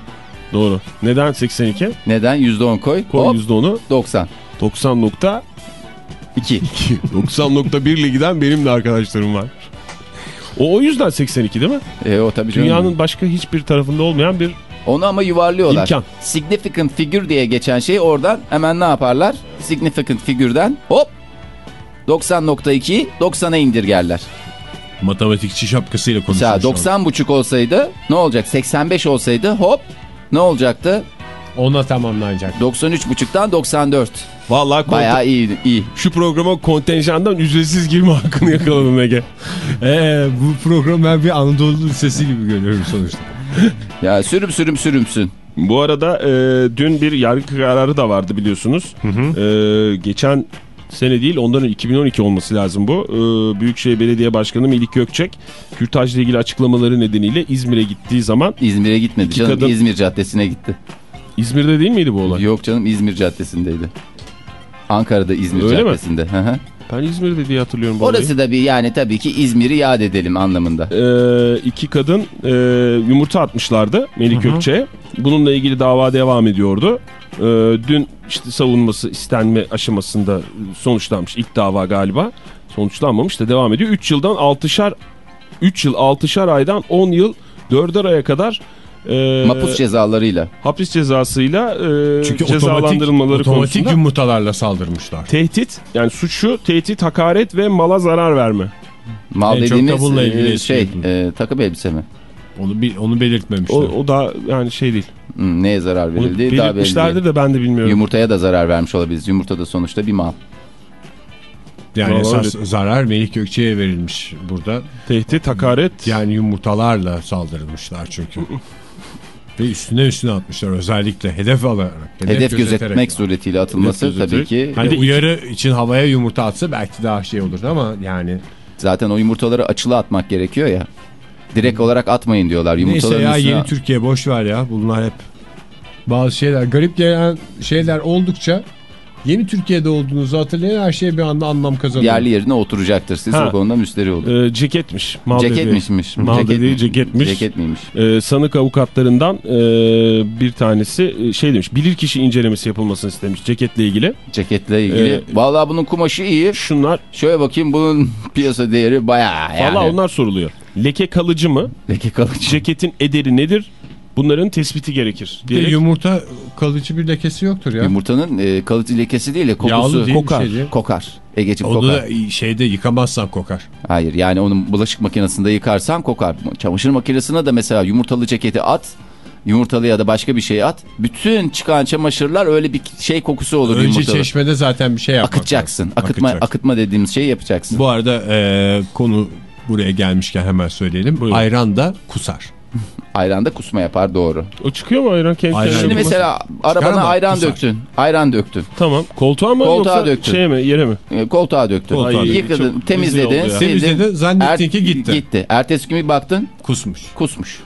Doğru. Neden 82? Neden? %10 koy. Koy Hop, %10'u. 90. 90.2. 2. 90.1 ile giden benim de arkadaşlarım var. O, o yüzden 82 değil mi? E, o tabii canım. Dünyanın başka hiçbir tarafında olmayan bir Onu ama yuvarlıyorlar. İmkan. Significant figure diye geçen şey oradan hemen ne yaparlar? Significant figürden hop 90.2'yi 90'a indirgerler. Matematikçi şapkasıyla konuşuyor. 90 buçuk olsaydı ne olacak? 85 olsaydı hop ne olacaktı? Ona tamamlanacak. 93 buçuktan 94. Vallahi Bayağı iyi. iyi. şu programa kontenjandan ücretsiz girme hakkını yakaladın Ege. Ee, bu program ben bir Anadolu Lisesi gibi görüyorum sonuçta. Ya sürüm sürüm sürümsün. Bu arada e, dün bir yargı kararı da vardı biliyorsunuz. E, geçen sene değil ondan önce 2012 olması lazım bu. E, Büyükşehir Belediye Başkanı Melik Gökçek kürtajla ilgili açıklamaları nedeniyle İzmir'e gittiği zaman İzmir'e gitmedi İki canım. kadın- İzmir Caddesi'ne gitti. İzmir'de değil miydi bu olay? Yok canım İzmir Caddesi'ndeydi. Ankara'da İzmir Öyle mi? Caddesi'nde. Hı hı. Ben İzmir'de diye hatırlıyorum bu olayı. Orası da bir yani tabii ki İzmir'i yad edelim anlamında. e, iki kadın e, yumurta atmışlardı Melik Gökçe'ye. Bununla ilgili dava devam ediyordu. E, dün işte savunması istenme aşamasında sonuçlanmış ilk dava galiba. Sonuçlanmamış da devam ediyor. 3 yıldan 6'şar 3 yıl 6'şar aydan 10 yıl 4'er aya kadar e, Mapus cezalarıyla. hapis cezasıyla e, Çünkü otomatik, cezalandırılmaları otomatik konusunda yumurtalarla saldırmışlar. tehdit yani suç şu tehdit hakaret ve mala zarar verme. Mal En bununla e, ilgili şey e, takım elbise mi? Onu bir, onu belirtmemişler. O, o da yani şey değil. Hmm, neye zarar Onu verildi? Belli belirtmişlerdi de ben de bilmiyorum. Yumurtaya da zarar vermiş olabiliriz. Yumurta da sonuçta bir mal. yani Vallahi esas zarar Melik Gökçe'ye verilmiş burada. Tehdit, hakaret. Yani yumurtalarla saldırılmışlar çünkü. Ve üstüne üstüne atmışlar özellikle hedef alarak. Hedef, gözeterek. gözetmek suretiyle atılması Hedef tabii ki. Hani de uyarı için havaya yumurta atsa belki daha şey olur ama yani. Zaten o yumurtaları açılı atmak gerekiyor ya. Direkt olarak atmayın diyorlar. Neyse Yumurtaların ya üstüne... yeni Türkiye boş ver ya bunlar hep bazı şeyler garip gelen şeyler oldukça yeni Türkiye'de olduğunuzu hatırlayın her şey bir anda anlam kazanıyor. Yerli yerine oturacaktır. Siz Ha. o konuda müsteri olun. e, ceketmiş. Mal Ceketmişmiş. Mal Ceket dediği mi? ceketmiş. Ceket miymiş? E, sanık avukatlarından e, bir tanesi e, şey demiş. Bilirkişi incelemesi yapılmasını istemiş ceketle ilgili. Ceketle ilgili. Ee, Vallahi bunun kumaşı iyi. Şunlar Şöyle bakayım bunun piyasa değeri bayağı yani. valla onlar soruluyor. Leke kalıcı mı? Leke kalıcı. Ceketin ederi nedir? Bunların tespiti gerekir. Bir de Diyerek yumurta kalıcı bir lekesi yoktur ya. Yumurtanın e, kalıcı lekesi değil de kokusu. Yağlı değil kokar. şeyci? Kokar. Egeciğim Onu kokar. da şeyde yıkamazsan kokar. Hayır yani onun bulaşık makinesinde yıkarsan kokar. Çamaşır makinesine de mesela yumurtalı ceketi at. Yumurtalı ya da başka bir şey at. Bütün çıkan çamaşırlar öyle bir şey kokusu olur Önce yumurtalı. çeşmede zaten bir şey yapmak Akıtacaksın. lazım. Akıtma, Akıtacaksın. akıtma dediğimiz şeyi yapacaksın. Bu arada e, konu buraya gelmişken hemen söyleyelim. Buyurun. Ayran da kusar. Ayran da kusma yapar doğru. O çıkıyor mu ayran kendi Ayran. Şimdi mesela arabana ama ayran kusar. döktün. Ayran döktün. Tamam. Koltuğa mı Koltuğa yoksa döktün. şeye mi yere mi? E, Koltuğa döktün. Koltuğa döktün. Yıkadın, Çok temizledin. rezil oldu ya. sildin. Temizledin, zannettin Er- ki gitti. Gitti. Ertesi gün bir baktın Kusmuş. kusmuş.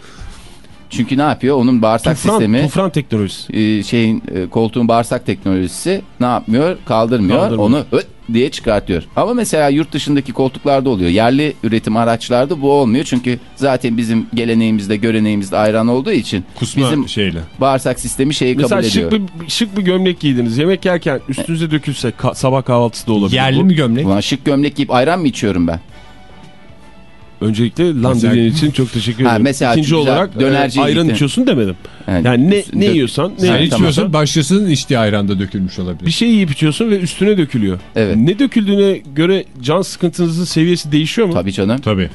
Çünkü ne yapıyor? Onun bağırsak Tufran, sistemi tufran teknolojisi. e, şeyin e, koltuğun bağırsak teknolojisi ne yapmıyor? Kaldırmıyor. Kaldırmıyor. Onu öt diye çıkartıyor. Ama mesela yurt dışındaki koltuklarda oluyor. Yerli üretim araçlarda bu olmuyor. Çünkü zaten bizim geleneğimizde, göreneğimizde ayran olduğu için Kusma bizim şeyle. bağırsak sistemi şeyi kabul Mesela ediyor. şık bir, şık bir gömlek giydiniz. Yemek yerken üstünüze dökülse ka- sabah kahvaltısı da olabilir. Yerli bu. mi gömlek? Ulan şık gömlek giyip ayran mı içiyorum ben? Öncelikle lan dediğin için çok teşekkür Ha, ederim. mesela İkinci olarak e, ayran gittin. içiyorsun demedim. Yani, Yani ne, ne yiyorsan ne Sen Evet, içiyorsan başkasının içtiği ayranda dökülmüş olabilir. bir şey yiyip içiyorsun ve üstüne dökülüyor. Evet. Ne döküldüğüne göre can sıkıntınızın seviyesi değişiyor mu? Tabii canım. Tabii.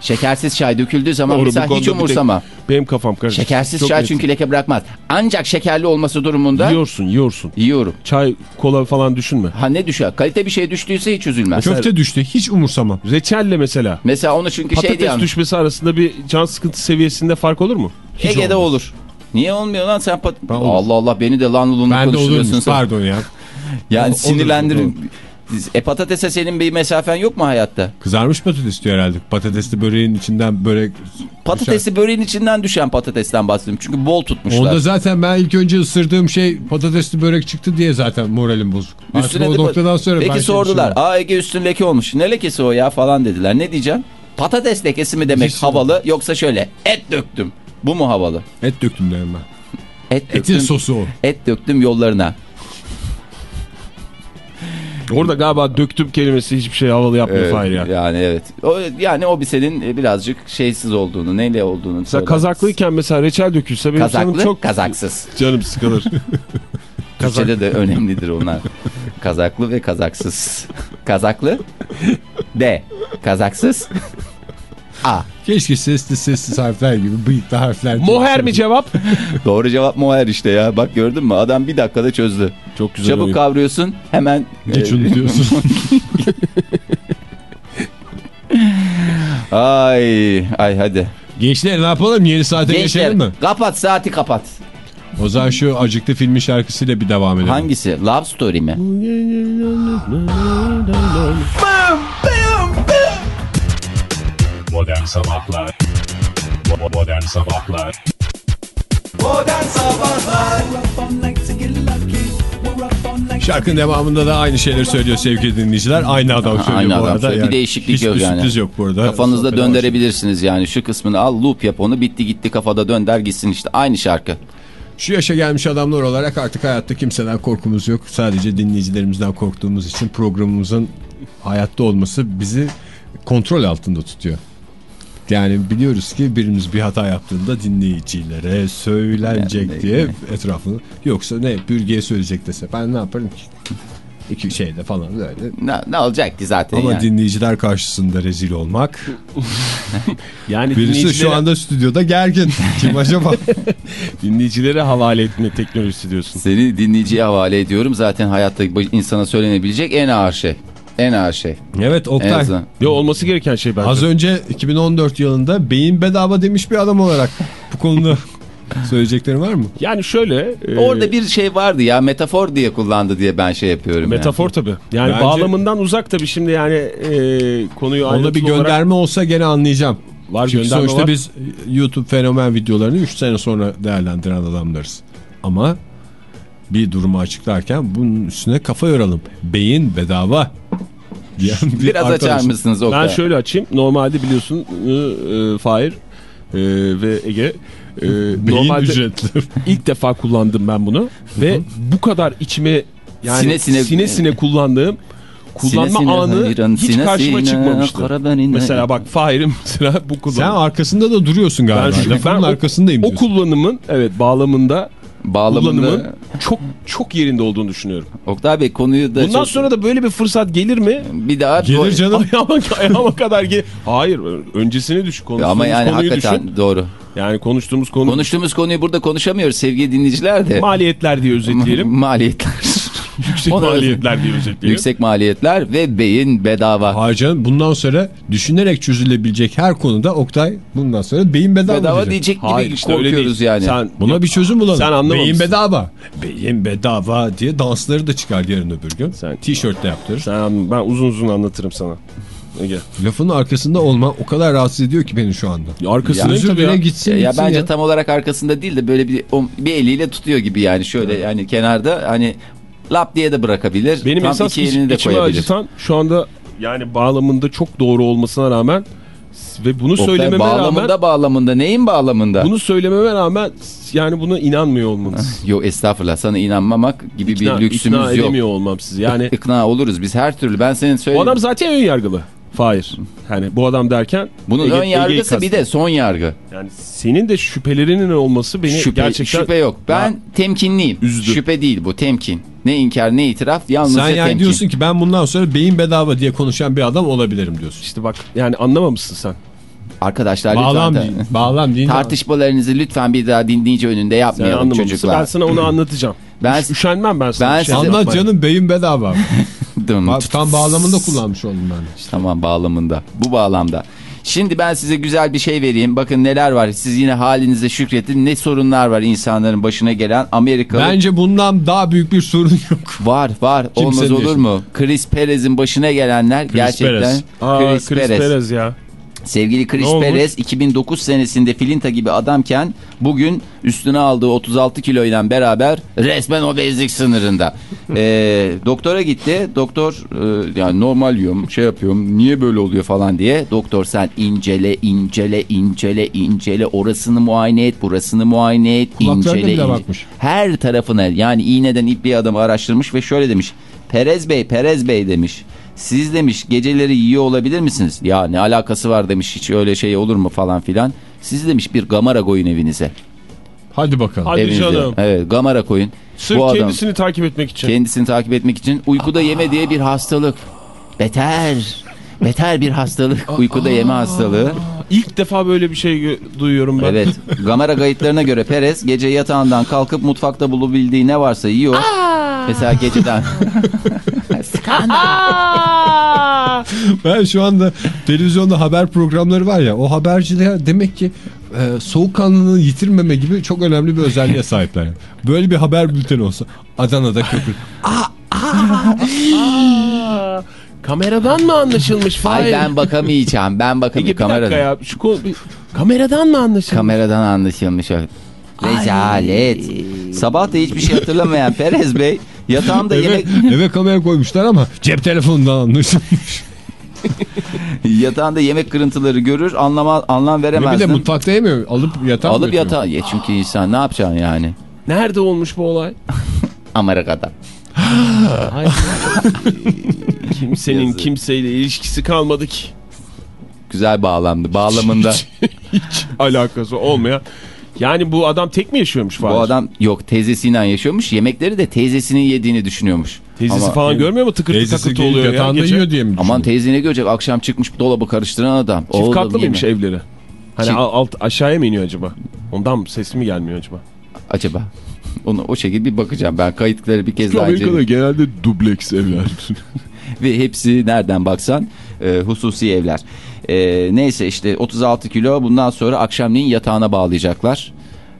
Şekersiz çay döküldüğü zaman Doğru, mesela hiç tek- umursama. Benim kafam karışık. Şekersiz Çok çay net. çünkü leke bırakmaz. Ancak şekerli olması durumunda Yiyorsun yiyorsun. yiyorum. Çay, kola falan düşünme. Ha ne düşer? Kalite bir şey düştüyse hiç üzülmez. Köfte düştü hiç umursamam. Reçelle mesela. Mesela onu çünkü şey Patates diye düşmesi arasında bir can sıkıntı seviyesinde fark olur mu? Ege'de olur. Niye olmuyor lan sen pat olur. Allah Allah beni de lan ulunu Ben de konuşturuyorsun olurmuş sen. pardon ya. Yani Olur, sinirlendirin. E patatese senin bir mesafen yok mu hayatta? Kızarmış patates diyor herhalde. Patatesli böreğin içinden börek. Patatesi böreğin içinden düşen patatesten bahsediyorum. Çünkü bol tutmuşlar. Onda zaten ben ilk önce ısırdığım şey patatesli börek çıktı diye zaten moralim bozuk. Üstüne o de- noktadan sonra Peki şey sordular. düşünmem. Aa Ege üstün leke olmuş. Ne lekesi o ya falan dediler. Ne diyeceğim? Patates lekesi mi demek Hiç havalı yoksa şöyle et döktüm. Bu mu havalı? Et döktüm derim ben. Et döktüm. Etin sosu o. Et döktüm yollarına. Orada galiba döktüm kelimesi hiçbir şey havalı yapmıyor Evet, Fahir ya. Yani evet. O, yani o bir senin e, birazcık şeysiz olduğunu, neyle olduğunu Mesela kazaklıyken mesela reçel dökülse benim Kazaklı, canım çok kazaksız. canım sıkılır. Türkçe'de de önemlidir onlar. Kazaklı ve kazaksız. Kazaklı D. Kazaksız A. Keşke sesli sessiz harfler gibi bıyıklı harfler. Moher mi cevap? Doğru cevap Moher işte ya. Bak gördün mü? Adam bir dakikada çözdü. Çok güzel Çabuk oyun. kavruyorsun. Hemen Geç e, unutuyorsun. Ay ay hadi. Gençler ne yapalım yeni saate Gençler geçelim mi? kapat saati kapat. O zaman şu acıklı filmin şarkısıyla bir devam edelim. Hangisi? Love Story mi? Modern Sabahlar Bo- Modern Sabahlar Şarkının devamında da aynı şeyleri söylüyor sevgili dinleyiciler. Aynı adam söylüyor Aynı bu adam arada. söylüyor. Bir Yani değişiklik hiçbir yok yani. sürpriz yok burada. Kafanızda Sohbete döndürebilirsiniz yani. Şu kısmını al loop yap onu bitti gitti kafada dönder gitsin işte aynı şarkı. Şu yaşa gelmiş adamlar olarak artık hayatta kimseden korkumuz yok. Sadece dinleyicilerimizden korktuğumuz için programımızın hayatta olması bizi kontrol altında tutuyor. Yani biliyoruz ki birimiz bir hata yaptığında dinleyicilere söylenecek Yani- diye etrafını yoksa ne bürgeye söyleyecek dese ben ne yaparım ki? İki şeyde falan böyle. Ne, ne olacak ki zaten Ama yani. dinleyiciler karşısında rezil olmak. Yani Birisi dinleyicilere, şu anda stüdyoda gergin. Kim acaba? dinleyicilere havale etme teknolojisi diyorsun. Seni dinleyiciye havale ediyorum. Zaten hayatta insana söylenebilecek en ağır şey. En ağır şey. evet Oktay. Yo olması gereken şey bence. Az önce 2014 yılında beyin bedava demiş bir adam olarak bu konuda söyleyeceklerin var mı? Yani şöyle. e, Orada bir şey vardı ya metafor diye kullandı diye ben şey yapıyorum. Metafor tabii. Yani Bence- bağlamından uzak tabii şimdi yani e, konuyu Ona bir ayrıntılı olarak gönderme olsa gene anlayacağım. var Çünkü gönderme sonuçta var. biz YouTube fenomen videolarını 3 sene sonra değerlendiren adamlarız. Ama bir durumu açıklarken bunun üstüne kafa yoralım. Beyin bedava. Diyen bir Biraz açar arkadaşım. mısınız Oktay? Ben şöyle açayım. Normalde biliyorsun e, e, Fahir e, ve Ege e, Beyin normalde ücretli. ilk defa kullandım ben bunu ve bu kadar içime yani Sine sine sine- sine, kullandığım kullanma Sine sine anı hayran, hiç sine karşıma sine, çıkmamıştı. karabenine. Mesela bak Fahir'im mesela bu kullanım. Sen arkasında da duruyorsun galiba. Ben şu- ben o- arkasındayım o diyorsun. kullanımın evet bağlamında Bağlamında çok çok yerinde olduğunu düşünüyorum. Oktay Bey konuyu da Bundan çok- sonra da böyle bir fırsat gelir mi? bir daha Gelir canım. Ayağıma, ayağıma kadar gel. Hayır, öncesini düşün. Konuştuğumuz ama yani konuyu hakikaten düşün. doğru. Yani konuştuğumuz konu Konuştuğumuz konuyu burada konuşamıyoruz sevgili dinleyiciler de. maliyetler diye özetleyelim. Maliyetler. Yüksek Ona- maliyetler diye özetleyelim. Yüksek maliyetler ve beyin bedava. Hayır canım bundan sonra düşünerek çözülebilecek her konuda Oktay bundan sonra beyin bedava, Bedava diyecek. diyecek gibi Hayır işte korkuyoruz yani. Sen, Buna bir çözüm bulalım. Sen anlamamışsın. Beyin bedava. Beyin bedava diye dansları da çıkar yarın öbür gün. De yaptırır. sen ben uzun uzun anlatırım sana. Ege. Lafın arkasında olma o kadar rahatsız ediyor ki beni şu anda. Özür bile ya. gitsin ya gitsin bence ya. tam olarak arkasında değil de böyle bir bir eliyle tutuyor gibi yani şöyle yani kenarda hani lap diye de bırakabilir. Benim tam esas iki elini de koyabilir. acıtan şu anda yani bağlamında çok doğru olmasına rağmen ve bunu Oktay, söylememe bağlamında rağmen bağlamında neyin bağlamında? bunu söylememe rağmen yani buna inanmıyor olmanız. Yok estağfurullah sana inanmamak gibi İkna, bir lüksümüz ikna yok. edemiyor olmam sizi. Yani İkna oluruz biz her türlü ben senin söyleyeyim. adam zaten ön yargılı. Hayır. Hani bu adam derken Bunun ön yargısı bir de son yargı. Yani senin de şüphelerinin olması beni Şüphe, gerçekten şüphe yok. Ben temkinliyim. Üzdü. Şüphe değil bu temkin. Ne inkar ne itiraf yalnızca Sen yani temkin. diyorsun ki ben bundan sonra beyin bedava diye konuşan bir adam olabilirim diyorsun. işte bak yani anlamamışsın sen. Arkadaşlar Bağlam lütfen değil. Bağlam değil. tartışmalarınızı lütfen bir daha dinleyici önünde yapmayalım çocuklar. Ben sana onu anlatacağım. Ben- Üş- üşenmem ben sana. Ben şey size- Anlat anlatmaya. canım beyin bedava. Tam bağlamında kullanmış oldum ben. Tamam bağlamında. Bu bağlamda. Şimdi ben size güzel bir şey vereyim. Bakın neler var. Siz yine halinize şükredin. Ne sorunlar var insanların başına gelen. Amerikalı Bence bundan daha büyük bir sorun yok. var var. Olmaz Kimsenin olur yaşında. mu? Chris Perez'in başına gelenler gerçekten. Perez. Aa, Chris, Chris, Perez. Perez. ya. Sevgili Chris? Perez 2009 senesinde filinta gibi adamken bugün üstüne aldığı 36 kiloyla beraber resmen obezlik sınırında. Ee, doktora gitti. Doktor e, yani normal yiyorum şey yapıyorum niye böyle oluyor falan diye. Doktor sen incele incele incele incele orasını muayene et burasını muayene et Kulaklarına incele, incele. bakmış. Her tarafına yani iğneden ipliğe adamı araştırmış ve şöyle demiş. Perez Bey Perez Bey demiş. Siz demiş geceleri yiyor olabilir misiniz? Ya ne alakası var demiş hiç öyle şey olur mu falan filan. Siz demiş bir gamara koyun evinize. Hadi bakalım. Hadi evinize. canım. Evet gamara koyun. Sırf Bu adam kendisini takip etmek için. kendisini takip etmek için uykuda yeme diye bir hastalık. Beter. Beter bir hastalık. Uykuda yeme hastalığı. İlk defa böyle bir şey duyuyorum ben. Evet. Gamera kayıtlarına göre Perez gece yatağından kalkıp mutfakta bulabildiği ne varsa yiyor. Mesela geceden. Ben şu anda televizyonda haber programları var ya o haberciler demek ki e, soğukkanlılığını yitirmeme gibi çok önemli bir özelliğe sahipler. Yani. Böyle bir haber bülteni olsa Adana'da köprü. Kameradan mı anlaşılmış? Ay Fahir? ben bakamayacağım. Ben bakamayacağım. bir dakika Kameradan. ya. Şu konu, bir- kameradan mı anlaşılmış? Kameradan anlaşılmış. Rezalet. Sabah da hiçbir şey hatırlamayan Perez Bey yatağında Eve, yemek eve kamera koymuşlar ama cep telefonundan anlaşılmış. yatağında yemek kırıntıları görür, anlama anlam Ne bir de veremezdim. mutfakta yemiyor. Alıp yatağa mı Alıp yatağa. Ya çünkü insan ne yapacaksın yani? Nerede olmuş bu olay? Amerika'da. Kimsenin Yazık. kimseyle ilişkisi kalmadı ki. Güzel bağlandı. Bağlamında. Hiç alakası olmayan. Yani bu adam tek mi yaşıyormuş Fahir? Bu adam yok teyzesiyle yaşıyormuş. Yemekleri de teyzesinin yediğini düşünüyormuş. Teyzesi Ama- falan görmüyor mu Teyzesi takırtı oluyor ya gece? yiyor diye mi Aman düşünüyor? teyze ne görecek? Akşam çıkmış dolabı karıştıran adam. Çift Oğlum katlı mıymış yeme. evleri? Hani Çift- alt aşağıya mı iniyor acaba? Ondan mı ses mi gelmiyor acaba? Acaba? Onu o şekilde bir bakacağım. Ben kayıtları bir kez daha Amerika'da genelde dubleks evler. Ve hepsi nereden baksan e, hususi evler. E, neyse işte 36 kilo bundan sonra akşamleyin yatağına bağlayacaklar.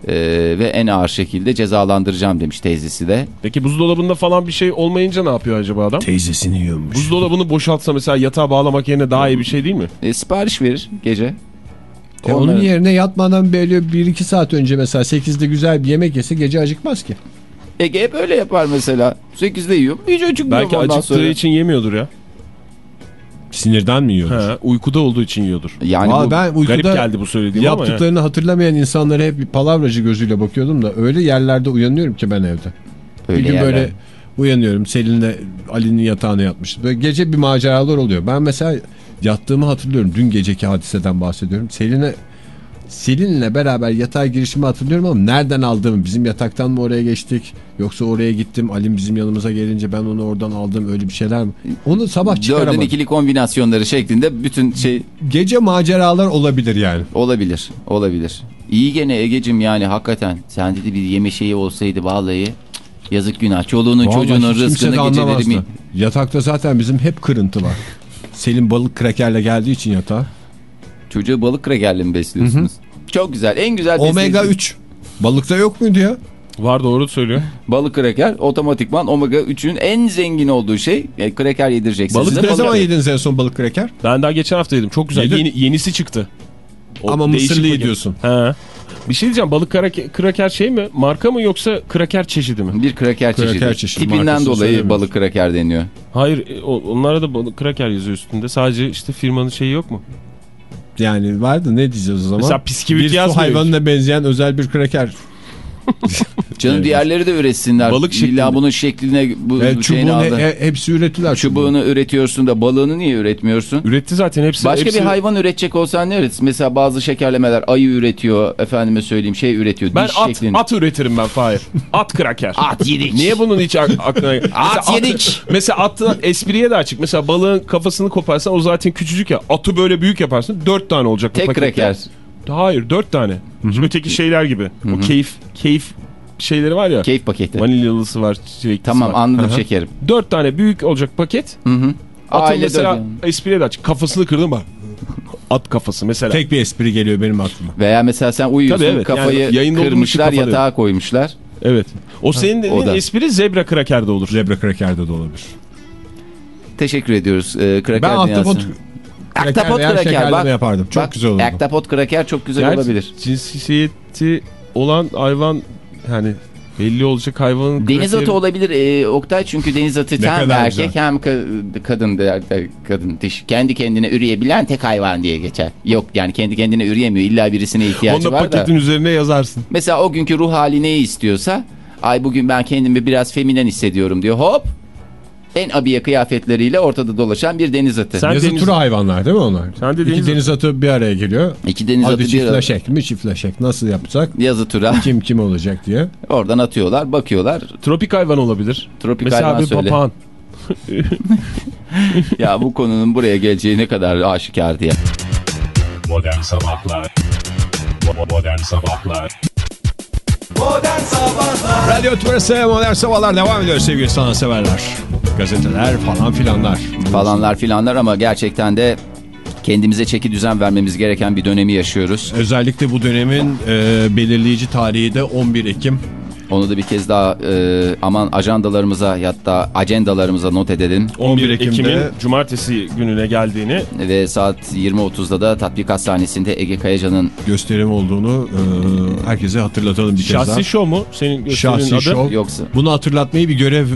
E, ve en ağır şekilde cezalandıracağım demiş teyzesi de. Peki buzdolabında falan bir şey olmayınca ne yapıyor acaba adam? Teyzesini yiyormuş. Buzdolabını boşaltsa mesela yatağa bağlamak yerine daha iyi bir şey değil mi? E, sipariş verir gece. E onun Onları- yerine yatmadan böyle 1-2 saat önce mesela 8'de güzel bir yemek yese gece acıkmaz ki. Ege hep öyle yapar mesela. 8'de yiyor. Hiç acıkmıyor Belki acıktığı sonra. için yemiyordur ya. Sinirden mi yiyordur? He, uykuda olduğu için yiyordur. Yani Aa, bu, ben uykuda Garip geldi bu söylediğim ama ya. yaptıklarını hatırlamayan insanlara hep bir palavracı gözüyle bakıyordum da öyle yerlerde uyanıyorum ki ben evde. öyle bir gün yerler. böyle uyanıyorum Selin'le Ali'nin yatağına yatmıştım. Böyle gece bir maceralar oluyor. Ben mesela yattığımı hatırlıyorum. Dün geceki hadiseden bahsediyorum. Selin'e Selin'le beraber yatağa girişimi hatırlıyorum ama nereden aldığımı bizim yataktan mı oraya geçtik yoksa oraya gittim Alim bizim yanımıza gelince ben onu oradan aldım öyle bir şeyler mi? Onu sabah Dördün çıkaramadım. ikili kombinasyonları şeklinde bütün şey Gece maceralar olabilir yani. olabilir. Olabilir. İyi gene Ege'cim yani hakikaten. Sen dedi bir yeme şeyi olsaydı vallahi. Yazık günah. Çoluğunun Vallahi çocuğunun de rızkını geceleri mi? Yatakta zaten bizim hep kırıntı var. Selim balık krakerle geldiği için yatağa. Çocuğu balık krakerle mi besliyorsunuz? Çok güzel. En güzel Omega besleyici- 3. Balıkta yok muydu ya? Var doğru söylüyor. Balık kraker otomatikman omega 3'ün en zengin olduğu şey. E, kraker yedireceksiniz. Balık Ne zaman yediniz en son balık kraker? Ben daha geçen hafta yedim. Çok güzel. Yeni, yenisi çıktı. O Ama değişik mısırlıyı paket. diyorsun. He. Bir şey diyeceğim. Balık kraker, kraker şey mi? Marka mı yoksa kraker çeşidi mi? Bir kraker, Kraker çeşidi. çeşidi, Tipinden dolayı balık kraker deniyor. Hayır. e, Onlara da balık kraker yazıyor üstünde. Sadece işte firmanın şeyi yok mu? Yani vardı ne diyeceğiz o zaman? Mesela bisküvit bir su yazmıyor. hayvanına benzeyen özel bir kraker. Canım diğerleri de üretsinler. Balık İlla şeklinde. bunun şekline bu E, şeyini çubuğunu aldı. he- hepsi ürettiler. Çubuğunu üretiyorsun da balığını niye üretmiyorsun? Üretti zaten hepsi. Başka hepsi... bir hayvan üretecek olsan ne üretirsin? Mesela bazı şekerlemeler ayı üretiyor, efendime söyleyeyim şey üretiyor. Ben at, şeklinde. at üretirim ben Fahir. At kraker. At yedik. Niye bunun hiç ak- aklına... At yedik. Mesela atın espriye de açık. Mesela balığın kafasını koparsan o zaten küçücük ya. Atı böyle büyük yaparsın. Dört tane olacak. Tek kraker. Hayır dört tane. Öteki şeyler gibi. O keyif keyif şeyleri var ya. Keyif paketi. Vanilyalısı var, çileklisi Tamam var. anladım Hı hı. şekerim. Dört tane büyük olacak paket. Hı hı. Atın Aile mesela yani. espriye de açık. Kafasını kırdım bak. At kafası mesela. Tek bir espri geliyor benim aklıma. Veya mesela sen uyuyorsun Tabii, evet. kafayı Yani kırmışlar kafa yatağa koymuşlar. Evet. O senin o dediğin da. espri zebra krakerde olur. Zebra krakerde de olabilir. Teşekkür ediyoruz. Kraker Ben dünyası. Ahtapot veya kraker bak. yapardım. Çok Bak, güzel olurdu. Ahtapot kraker çok güzel Gerçi olabilir. Cinsiyeti olan hayvan yani belli olacak hayvanın Deniz krakeri- atı olabilir e, Oktay çünkü deniz atı Ne hem erkek güzel. hem ka- kadın der, kadın diş kendi kendine üreyebilen tek hayvan diye geçer. Yok yani kendi kendine üreyemiyor illa birisine ihtiyacı Onu var da. paketin üzerine yazarsın. Mesela o günkü ruh hali neyi istiyorsa ay bugün ben kendimi biraz feminen hissediyorum diyor hop en abiye kıyafetleriyle ortada dolaşan bir deniz atı. Sen Yazı deniz- turu hayvanlar değil mi onlar? Sen de İki deniz- deniz atı bir araya geliyor. İki deniz Hadi atı bir çiftleşek mi çiftleşek nasıl yapacak? yazı tura Kim kim olacak diye. oradan atıyorlar bakıyorlar. Tropik hayvan olabilir. Tropik Mesela hayvan bir söyle. papağan. Ya bu konunun buraya geleceği ne kadar aşikar diye. Modern Sabahlar Bo- Modern Sabahlar Radyo Tümrüt'e modern sabahlar devam ediyor sevgili sanatseverler. Gazeteler falan filanlar. falanlar filanlar ama gerçekten de kendimize çeki düzen vermemiz gereken bir dönemi yaşıyoruz. Özellikle bu dönemin e, belirleyici tarihi de 11 Ekim. Onu da bir kez daha e, aman ajandalarımıza da acendalarımıza not edelim. 11 Ekim'de- Ekim'in cumartesi gününe geldiğini Ve saat 20.30'da da tatbikat sahnesinde Ege Kayacan'ın gösterim olduğunu e, herkese hatırlatalım bir kez daha. şahsi şov mu? Senin gösterinin Şahsi adı. şov. yoksa Bunu hatırlatmayı bir görev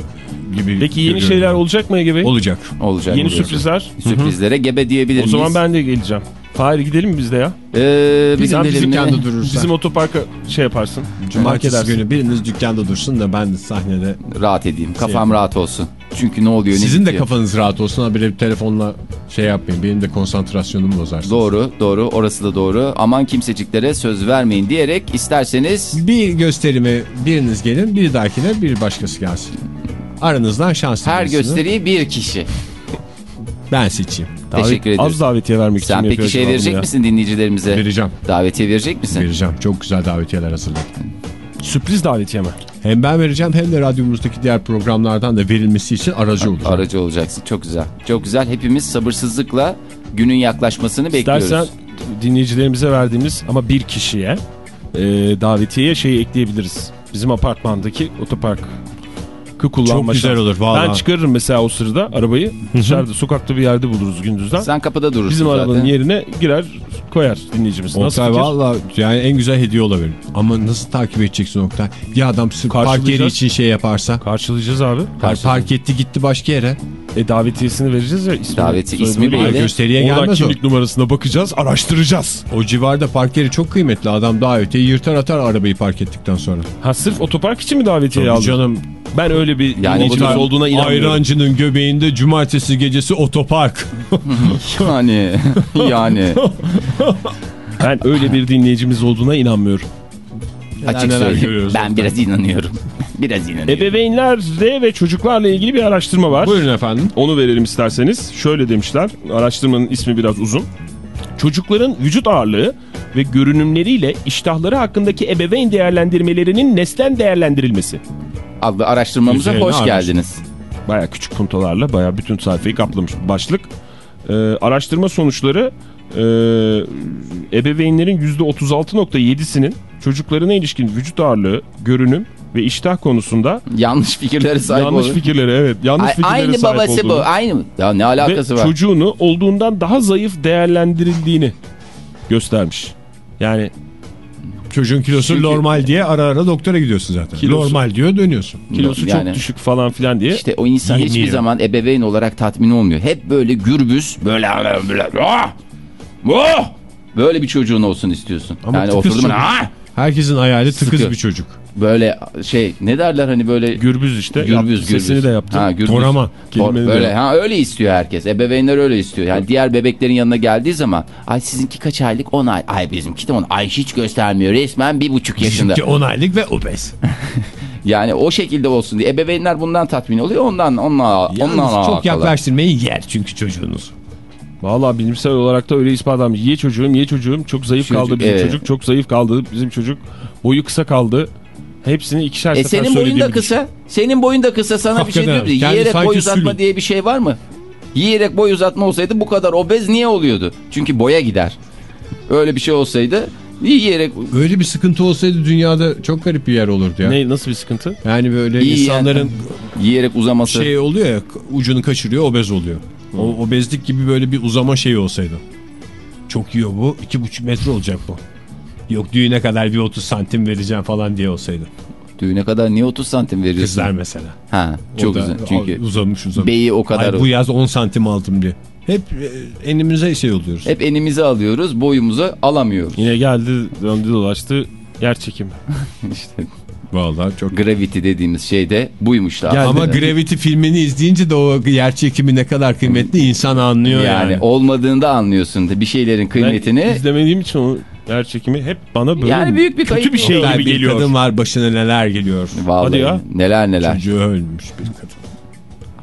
gibi Peki yeni şeyler olacak mı Ege Bey? olacak. olacak. Yeni sürprizler. Sürprizlere gebe diyebilir O zaman miyiz? ben de geleceğim. Fahir gidelim mi biz de ya? Ee, bizim Sen bizim kendi durursan. Bizim otoparka şey yaparsın. Cumartesi edersin. günü biriniz dükkanda dursun da ben de sahnede. rahat edeyim. Kafam Şey- rahat olsun. Çünkü ne oluyor ne Sizin de bitiyor? kafanız rahat olsun. Habire bir telefonla şey yapmayın. Benim de konsantrasyonumu bozarsınız. Doğru doğru orası da doğru. Aman kimseciklere söz vermeyin diyerek isterseniz Bir gösterime biriniz gelin, bir dahakine bir başkası gelsin. Aranızdan şanslı her birisini gösteriyi bir kişi. ben seçeyim. Teşekkür ediyoruz. Az davetiye vermek için Sen peki şey verecek ya. misin dinleyicilerimize? Vereceğim. Davetiye verecek misin? Vereceğim. Çok güzel davetiyeler hazırladım. Sürpriz davetiye mi? Hem ben vereceğim hem de radyomuzdaki diğer programlardan da verilmesi için aracı olacağım. Aracı olacaksın. Çok güzel. Çok güzel. Hepimiz sabırsızlıkla günün yaklaşmasını bekliyoruz. İstersen dinleyicilerimize verdiğimiz ama bir kişiye e, davetiyeye şeyi ekleyebiliriz. Bizim apartmandaki otopark kullanma Çok güzel şansı. olur, vallahi. Ben çıkarırım mesela o sırada arabayı dışarıda sokakta bir yerde buluruz gündüzden. Sen kapıda durursun Bizim zaten. arabanın yerine girer koyar dinleyicimiz. Nasıl Oktay fikir? valla yani en güzel hediye olabilir. Ama nasıl takip edeceksin Oktay? Ya adam sırf park yeri Karşılayacağız. için şey yaparsa. Karşılayacağız abi. Park, park etti gitti başka yere. E davetiyesini vereceğiz ya. Ismi, Daveti- soyadını ismi belli. gösteriye Oradan gelmez o. kimlik numarasına bakacağız, araştıracağız. O civarda park yeri çok kıymetli. Adam daha öteye yırtar atar arabayı park ettikten sonra. Ha sırf otopark için mi davetiye aldın? canım. Ben öyle bir Yani dinleyicimiz Oktay- olduğuna inanmıyorum. Ayrancının göbeğinde cumartesi gecesi otopark. Yani yani Ben öyle bir dinleyicimiz olduğuna inanmıyorum. açık söyleyeyim. Ben biraz inanıyorum. Biraz inanıyorum. Ebeveynlerle ve çocuklarla ilgili bir araştırma var. Buyurun efendim. Onu verelim isterseniz. Şöyle demişler. Araştırmanın ismi biraz uzun. Çocukların vücut ağırlığı ve görünümleriyle iştahları hakkındaki ebeveyn değerlendirmelerinin neslen değerlendirilmesi. Adlı araştırmamıza Üzerine hoş geldiniz. Baya küçük puntolarla baya bütün sayfayı kaplamış başlık. Ee, araştırma sonuçları e, ebeveynlerin %36.7'sinin çocuklarına ilişkin vücut ağırlığı, görünüm ve iştah konusunda Yanlış fikirlere sahip yanlış olur. fikirlere evet yanlış Ay- fikirlere aynı sahip babası olduğunu bu. Aynı. Ya ne alakası ve var? çocuğunu olduğundan daha zayıf değerlendirildiğini göstermiş. Yani Çocuğun kilosu Çünkü- normal diye ara ara doktora gidiyorsun zaten. Kilosu- Normal diyor dönüyorsun. kilosu Yani- çok düşük falan filan diye İşte o insan hiçbir Yeniyor. zaman ebeveyn olarak tatmin olmuyor. Hep böyle gürbüz, böyle böyle ah! Oh! böyle bir çocuğun olsun istiyorsun. Ama yani tıkız oturduğun çocuk. ah! Herkesin hayali tıkız Sıkı. bir çocuk. Böyle şey ne derler hani böyle gürbüz işte. gürbüz Yaptı, gürbüz. Sesini de yaptı. Ha, gürbüz. Torama. Tor- de böyle ha öyle istiyor herkes. Ebeveynler öyle istiyor. Yani diğer bebeklerin yanına geldiği zaman ay sizinki kaç aylık 10 ay. Ay bizimki de 10 ay hiç göstermiyor. Resmen bir buçuk yaşında. Bizimki 10 aylık ve obez. Yani o şekilde olsun diye. Ebeveynler bundan tatmin oluyor. Ondan onunla ondan Yalnız çok alakalı. yaklaştırmayı yer çünkü çocuğunuz. Valla bilimsel olarak da öyle ispatlanmış. Ye çocuğum ye çocuğum çok zayıf Çocuk, kaldı bizim evet. çocuk çok zayıf kaldı bizim çocuk boyu kısa kaldı. Hepsini ikişer E sefer senin boyun da kısa. Senin boyun da kısa. Sana bir şey Hakikaten. diyorum. Kendi Yiyerek boy uzatma sülün. diye bir şey var mı? Yiyerek boy uzatma olsaydı bu kadar obez niye oluyordu? Çünkü boya gider. Öyle bir şey olsaydı yiyerek Öyle bir sıkıntı olsaydı dünyada çok garip bir yer olurdu ya. Ne nasıl bir sıkıntı? Yani böyle İyi insanların yiyerek uzaması. şey oluyor ya ucunu kaçırıyor obez oluyor. O obezlik gibi böyle bir uzama şeyi olsaydı. Çok yiyor bu. iki buçuk metre olacak bu. Yok düğüne kadar bir 30 santim vereceğim falan diye olsaydı. Düğüne kadar niye 30 santim veriyorsun? Kızlar mesela. Ha, çok da güzel. Çünkü uzamış uzamış. beyi o kadar. Ay, bu yaz 10 santim aldım diye. Hep e, enimize şey oluyoruz. Hep enimizi alıyoruz, boyumuzu alamıyoruz. Yine geldi döndü dolaştı yer çekimi. İşte Vallahi çok gravity dediğimiz şey de buymuş da. Ama aslında. Gravity filmini izleyince de o yer çekimi ne kadar kıymetli insan anlıyor yani. yani, olmadığında anlıyorsun da bir şeylerin kıymetini. Ben izlemediğim için o yer çekimi hep bana böyle Yani büyük bir kötü bir şey gibi bir geliyor. kadın var başına neler geliyor. Vallahi Hadi ya. neler neler. Çocuğu ölmüş bir kadın.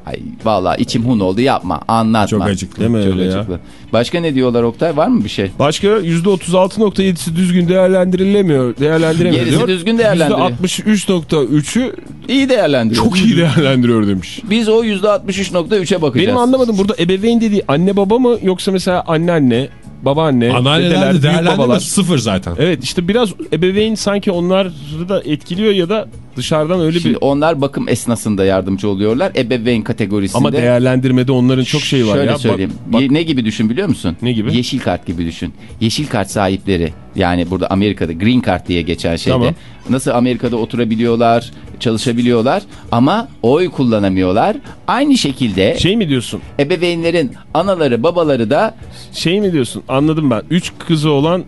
Ay vallahi içim hun oldu yapma anlatma. Çok acıklı. Deme Çok öyle ya. acıklı. Başka ne diyorlar Oktay var mı bir şey? Başka %36.7'si düzgün değerlendirilemiyor. Değerlendiremiyor Gerisi diyor. düzgün değerlendiriyor. %63.3'ü İyi değerlendiriyor. çok iyi değerlendiriyor demiş. Biz o %63.3'e bakacağız. Benim anlamadım burada ebeveyn dediği anne baba mı yoksa mesela anneanne, babaanne, Anneanneler dedeler, de büyük babalar. sıfır zaten. Evet işte biraz ebeveyn sanki onları da etkiliyor ya da dışarıdan öyle Şimdi bir... onlar bakım esnasında yardımcı oluyorlar. Ebeveyn kategorisinde. Ama değerlendirmede onların çok şeyi var Şöyle ya. Bak- söyleyeyim. bak- Ye- ne gibi düşün biliyor musun? Ne gibi? Yeşil kart gibi düşün. Yeşil kart sahipleri yani burada Amerika'da green card diye geçen şeyde. Tamam. Nasıl Amerika'da oturabiliyorlar, çalışabiliyorlar ama oy kullanamıyorlar. Aynı şekilde Şey mi diyorsun? ebeveynlerin anaları babaları da Şey mi diyorsun? Anladım ben. Üç kızı olanın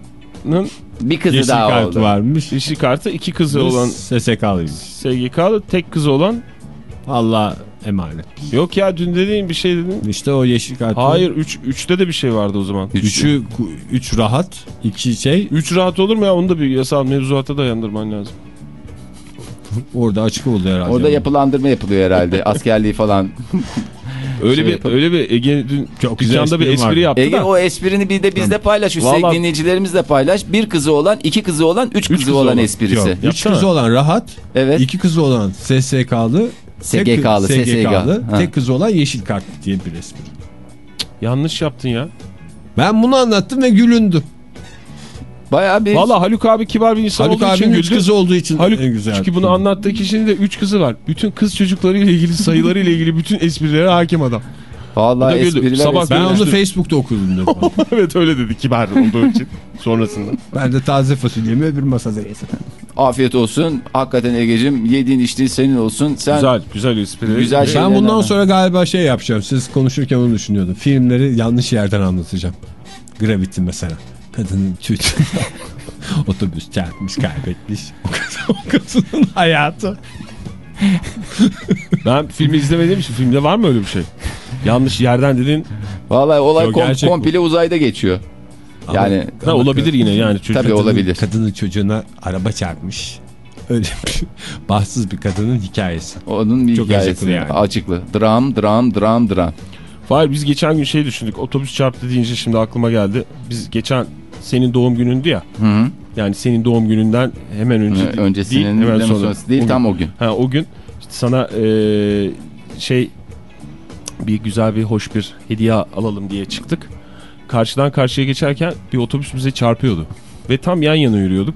bir kızı Yeşil daha kart oldu. varmış. yeşil kartı, iki kızı olan SSK'lıymış. SGK'lı, tek kızı olan Allah emanet. yok ya dün dediğin bir şey dedin. İşte o yeşil kart. Hayır üç, üçte de bir şey vardı o zaman. Üçü, üç rahat, iki şey Üç rahat olur mu ya? Onu da bir yasal mevzuata dayandırman lazım. Orada açık oldu herhalde. Orada yapılandırma yapılıyor herhalde. Askerliği falan. Öyle Şey bir yapalım. öyle bir Ege dün Çok güzel bir espri vardı. yaptı Ege da. o esprini bir de bizde paylaş. Üstelik Vallahi- dinleyicilerimizle paylaş. Bir kızı olan, iki kızı olan, üç, kızı, kızı olan, olan. esprisi. Yok, üç Yapsana. kızı olan rahat, Evet. iki kızı olan SSK'lı, tek- SGK'lı, SGK'lı, Ha. tek kızı olan yeşil kart diye bir espri. Yanlış yaptın ya. Ben bunu anlattım ve gülündü. Bayağı bir... Valla Haluk abi kibar bir insan Haluk olduğu için güldü. kızı olduğu için Haluk en güzel. çünkü bunu anlattığı kişinin de üç kızı var. Bütün kız çocukları ile ilgili sayıları ile ilgili bütün esprilere hakim adam. Vallahi espriler, Sabah espriler. Ben onu. Facebook'ta okudum evet öyle dedi kibar olduğu için sonrasında. ben de taze fasulyemi öbür masada yedim. Afiyet olsun. Hakikaten Ege'cim yediğin içtiğin senin olsun. Sen Güzel güzel espri. Güzel şey. Ben bundan Şeylerden. sonra galiba şey yapacağım. Siz konuşurken onu düşünüyordum. Filmleri yanlış yerden anlatacağım. Gravity mesela. Kadının çocuğu otobüs çarpmış kaybetmiş. O, kadın, o kadının hayatı. Ben filmi izlemediğim için filmde var mı öyle bir şey? Yanlış yerden dedin. Vallahi olay Yok, kom- gerçek bu. komple uzayda geçiyor. Yani Ha, olabilir yine yani çocuk. Tabii olabilir. Kadının çocuğuna araba çarpmış. Öyle bir bahtsız bir kadının hikayesi. onun bir Çok hikayesi. acıklı yani. Acıklı. Dram, dram, dram, dram. Hayır biz geçen gün şey düşündük. Otobüs çarptı deyince şimdi aklıma geldi. Biz geçen senin doğum günündü ya. Hı -hı. Yani senin doğum gününden hemen önce Ee, Öncesinin değil, hemen sonra. sonrası değil O tam gün. o gün. Ha, o gün sana e, şey bir güzel bir hoş bir hediye alalım diye çıktık. Karşıdan karşıya geçerken bir otobüs bize çarpıyordu. Ve tam yan yana yürüyorduk.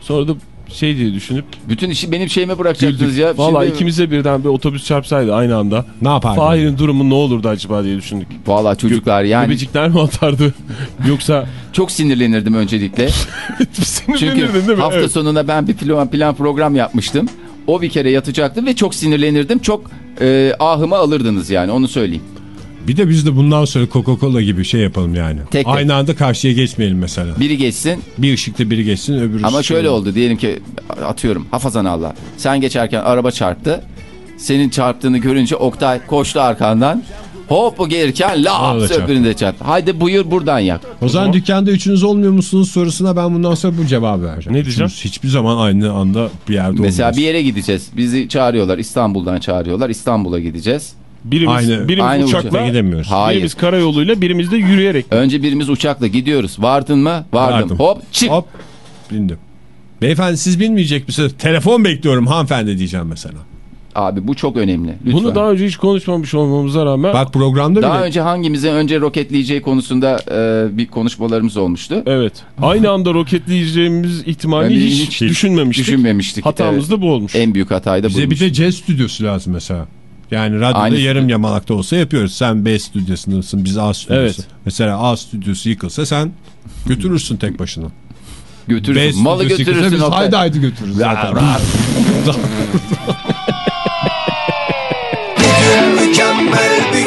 Sonra da şey diye düşünüp Bütün işi benim şeyime bırakacaktınız güldük. ya. Valla Şimdi- ikimize birden bir otobüs çarpsaydı aynı anda. Ne yapardın? Fahir'in durumu ne olurdu acaba diye düşündük. Valla çocuklar yani Göbecikler mi atardı? Yoksa çok sinirlenirdim öncelikle. Çünkü değil mi? hafta Evet. sonuna ben bir plan, plan program yapmıştım. O bir kere yatacaktı ve çok sinirlenirdim. Çok e, ahıma alırdınız yani onu söyleyeyim. Bir de biz de bundan sonra Coca-Cola gibi şey yapalım yani. Tek tek. Aynı anda karşıya geçmeyelim mesela. Biri geçsin Bir ışıkta biri geçsin öbürü ama şöyle biri- oldu diyelim ki atıyorum hafazan Allah. Sen geçerken araba çarptı. Senin çarptığını görünce Oktay koştu arkandan. Hop o gelirken laps öbürünü de çarptı. Haydi buyur buradan yak. O zaman dükkanda üçünüz olmuyor musunuz sorusuna ben bundan sonra bu cevabı vereceğim. Ne diyeceğim? Üçümüz hiçbir zaman aynı anda bir yerde Mesela olmuyoruz. bir yere gideceğiz. Bizi çağırıyorlar. İstanbul'dan çağırıyorlar. İstanbul'a gideceğiz. Birimiz, Aynı- birimiz aynı uçakla uçakla gidemiyoruz. Hayır. birimiz karayoluyla birimiz de yürüyerek. Önce birimiz uçakla gidiyoruz. Vardın mı? Vardım. Vardım. Hop çık. Hop bindim. Beyefendi siz bilmeyecek misiniz? Telefon bekliyorum hanımefendi diyeceğim mesela. Abi bu çok önemli. Lütfen. Bunu daha önce hiç konuşmamış olmamıza rağmen Bak programda Daha bile önce hangimize önce roketleyeceği konusunda e, bir konuşmalarımız olmuştu. evet aynı anda roketleyeceğimiz ihtimali Yani hiç, hiç düşünmemiştik. Düşünmemiştik. Hatamız da bu olmuş. En büyük hatayı da bize buymuş. bir de C stüdyosu lazım mesela. Yani radyoda Aynı yarım stüdyo. yamalakta olsa yapıyoruz. Sen B stüdyosundasın biz A stüdyosu. Evet. Mesela A stüdyosu yıkılsa sen götürürsün tek başına. B Götürürsün. Malı stüdyosu yıkılsa götürürsün. biz haydi haydi götürürüz zaten. Mükemmel bir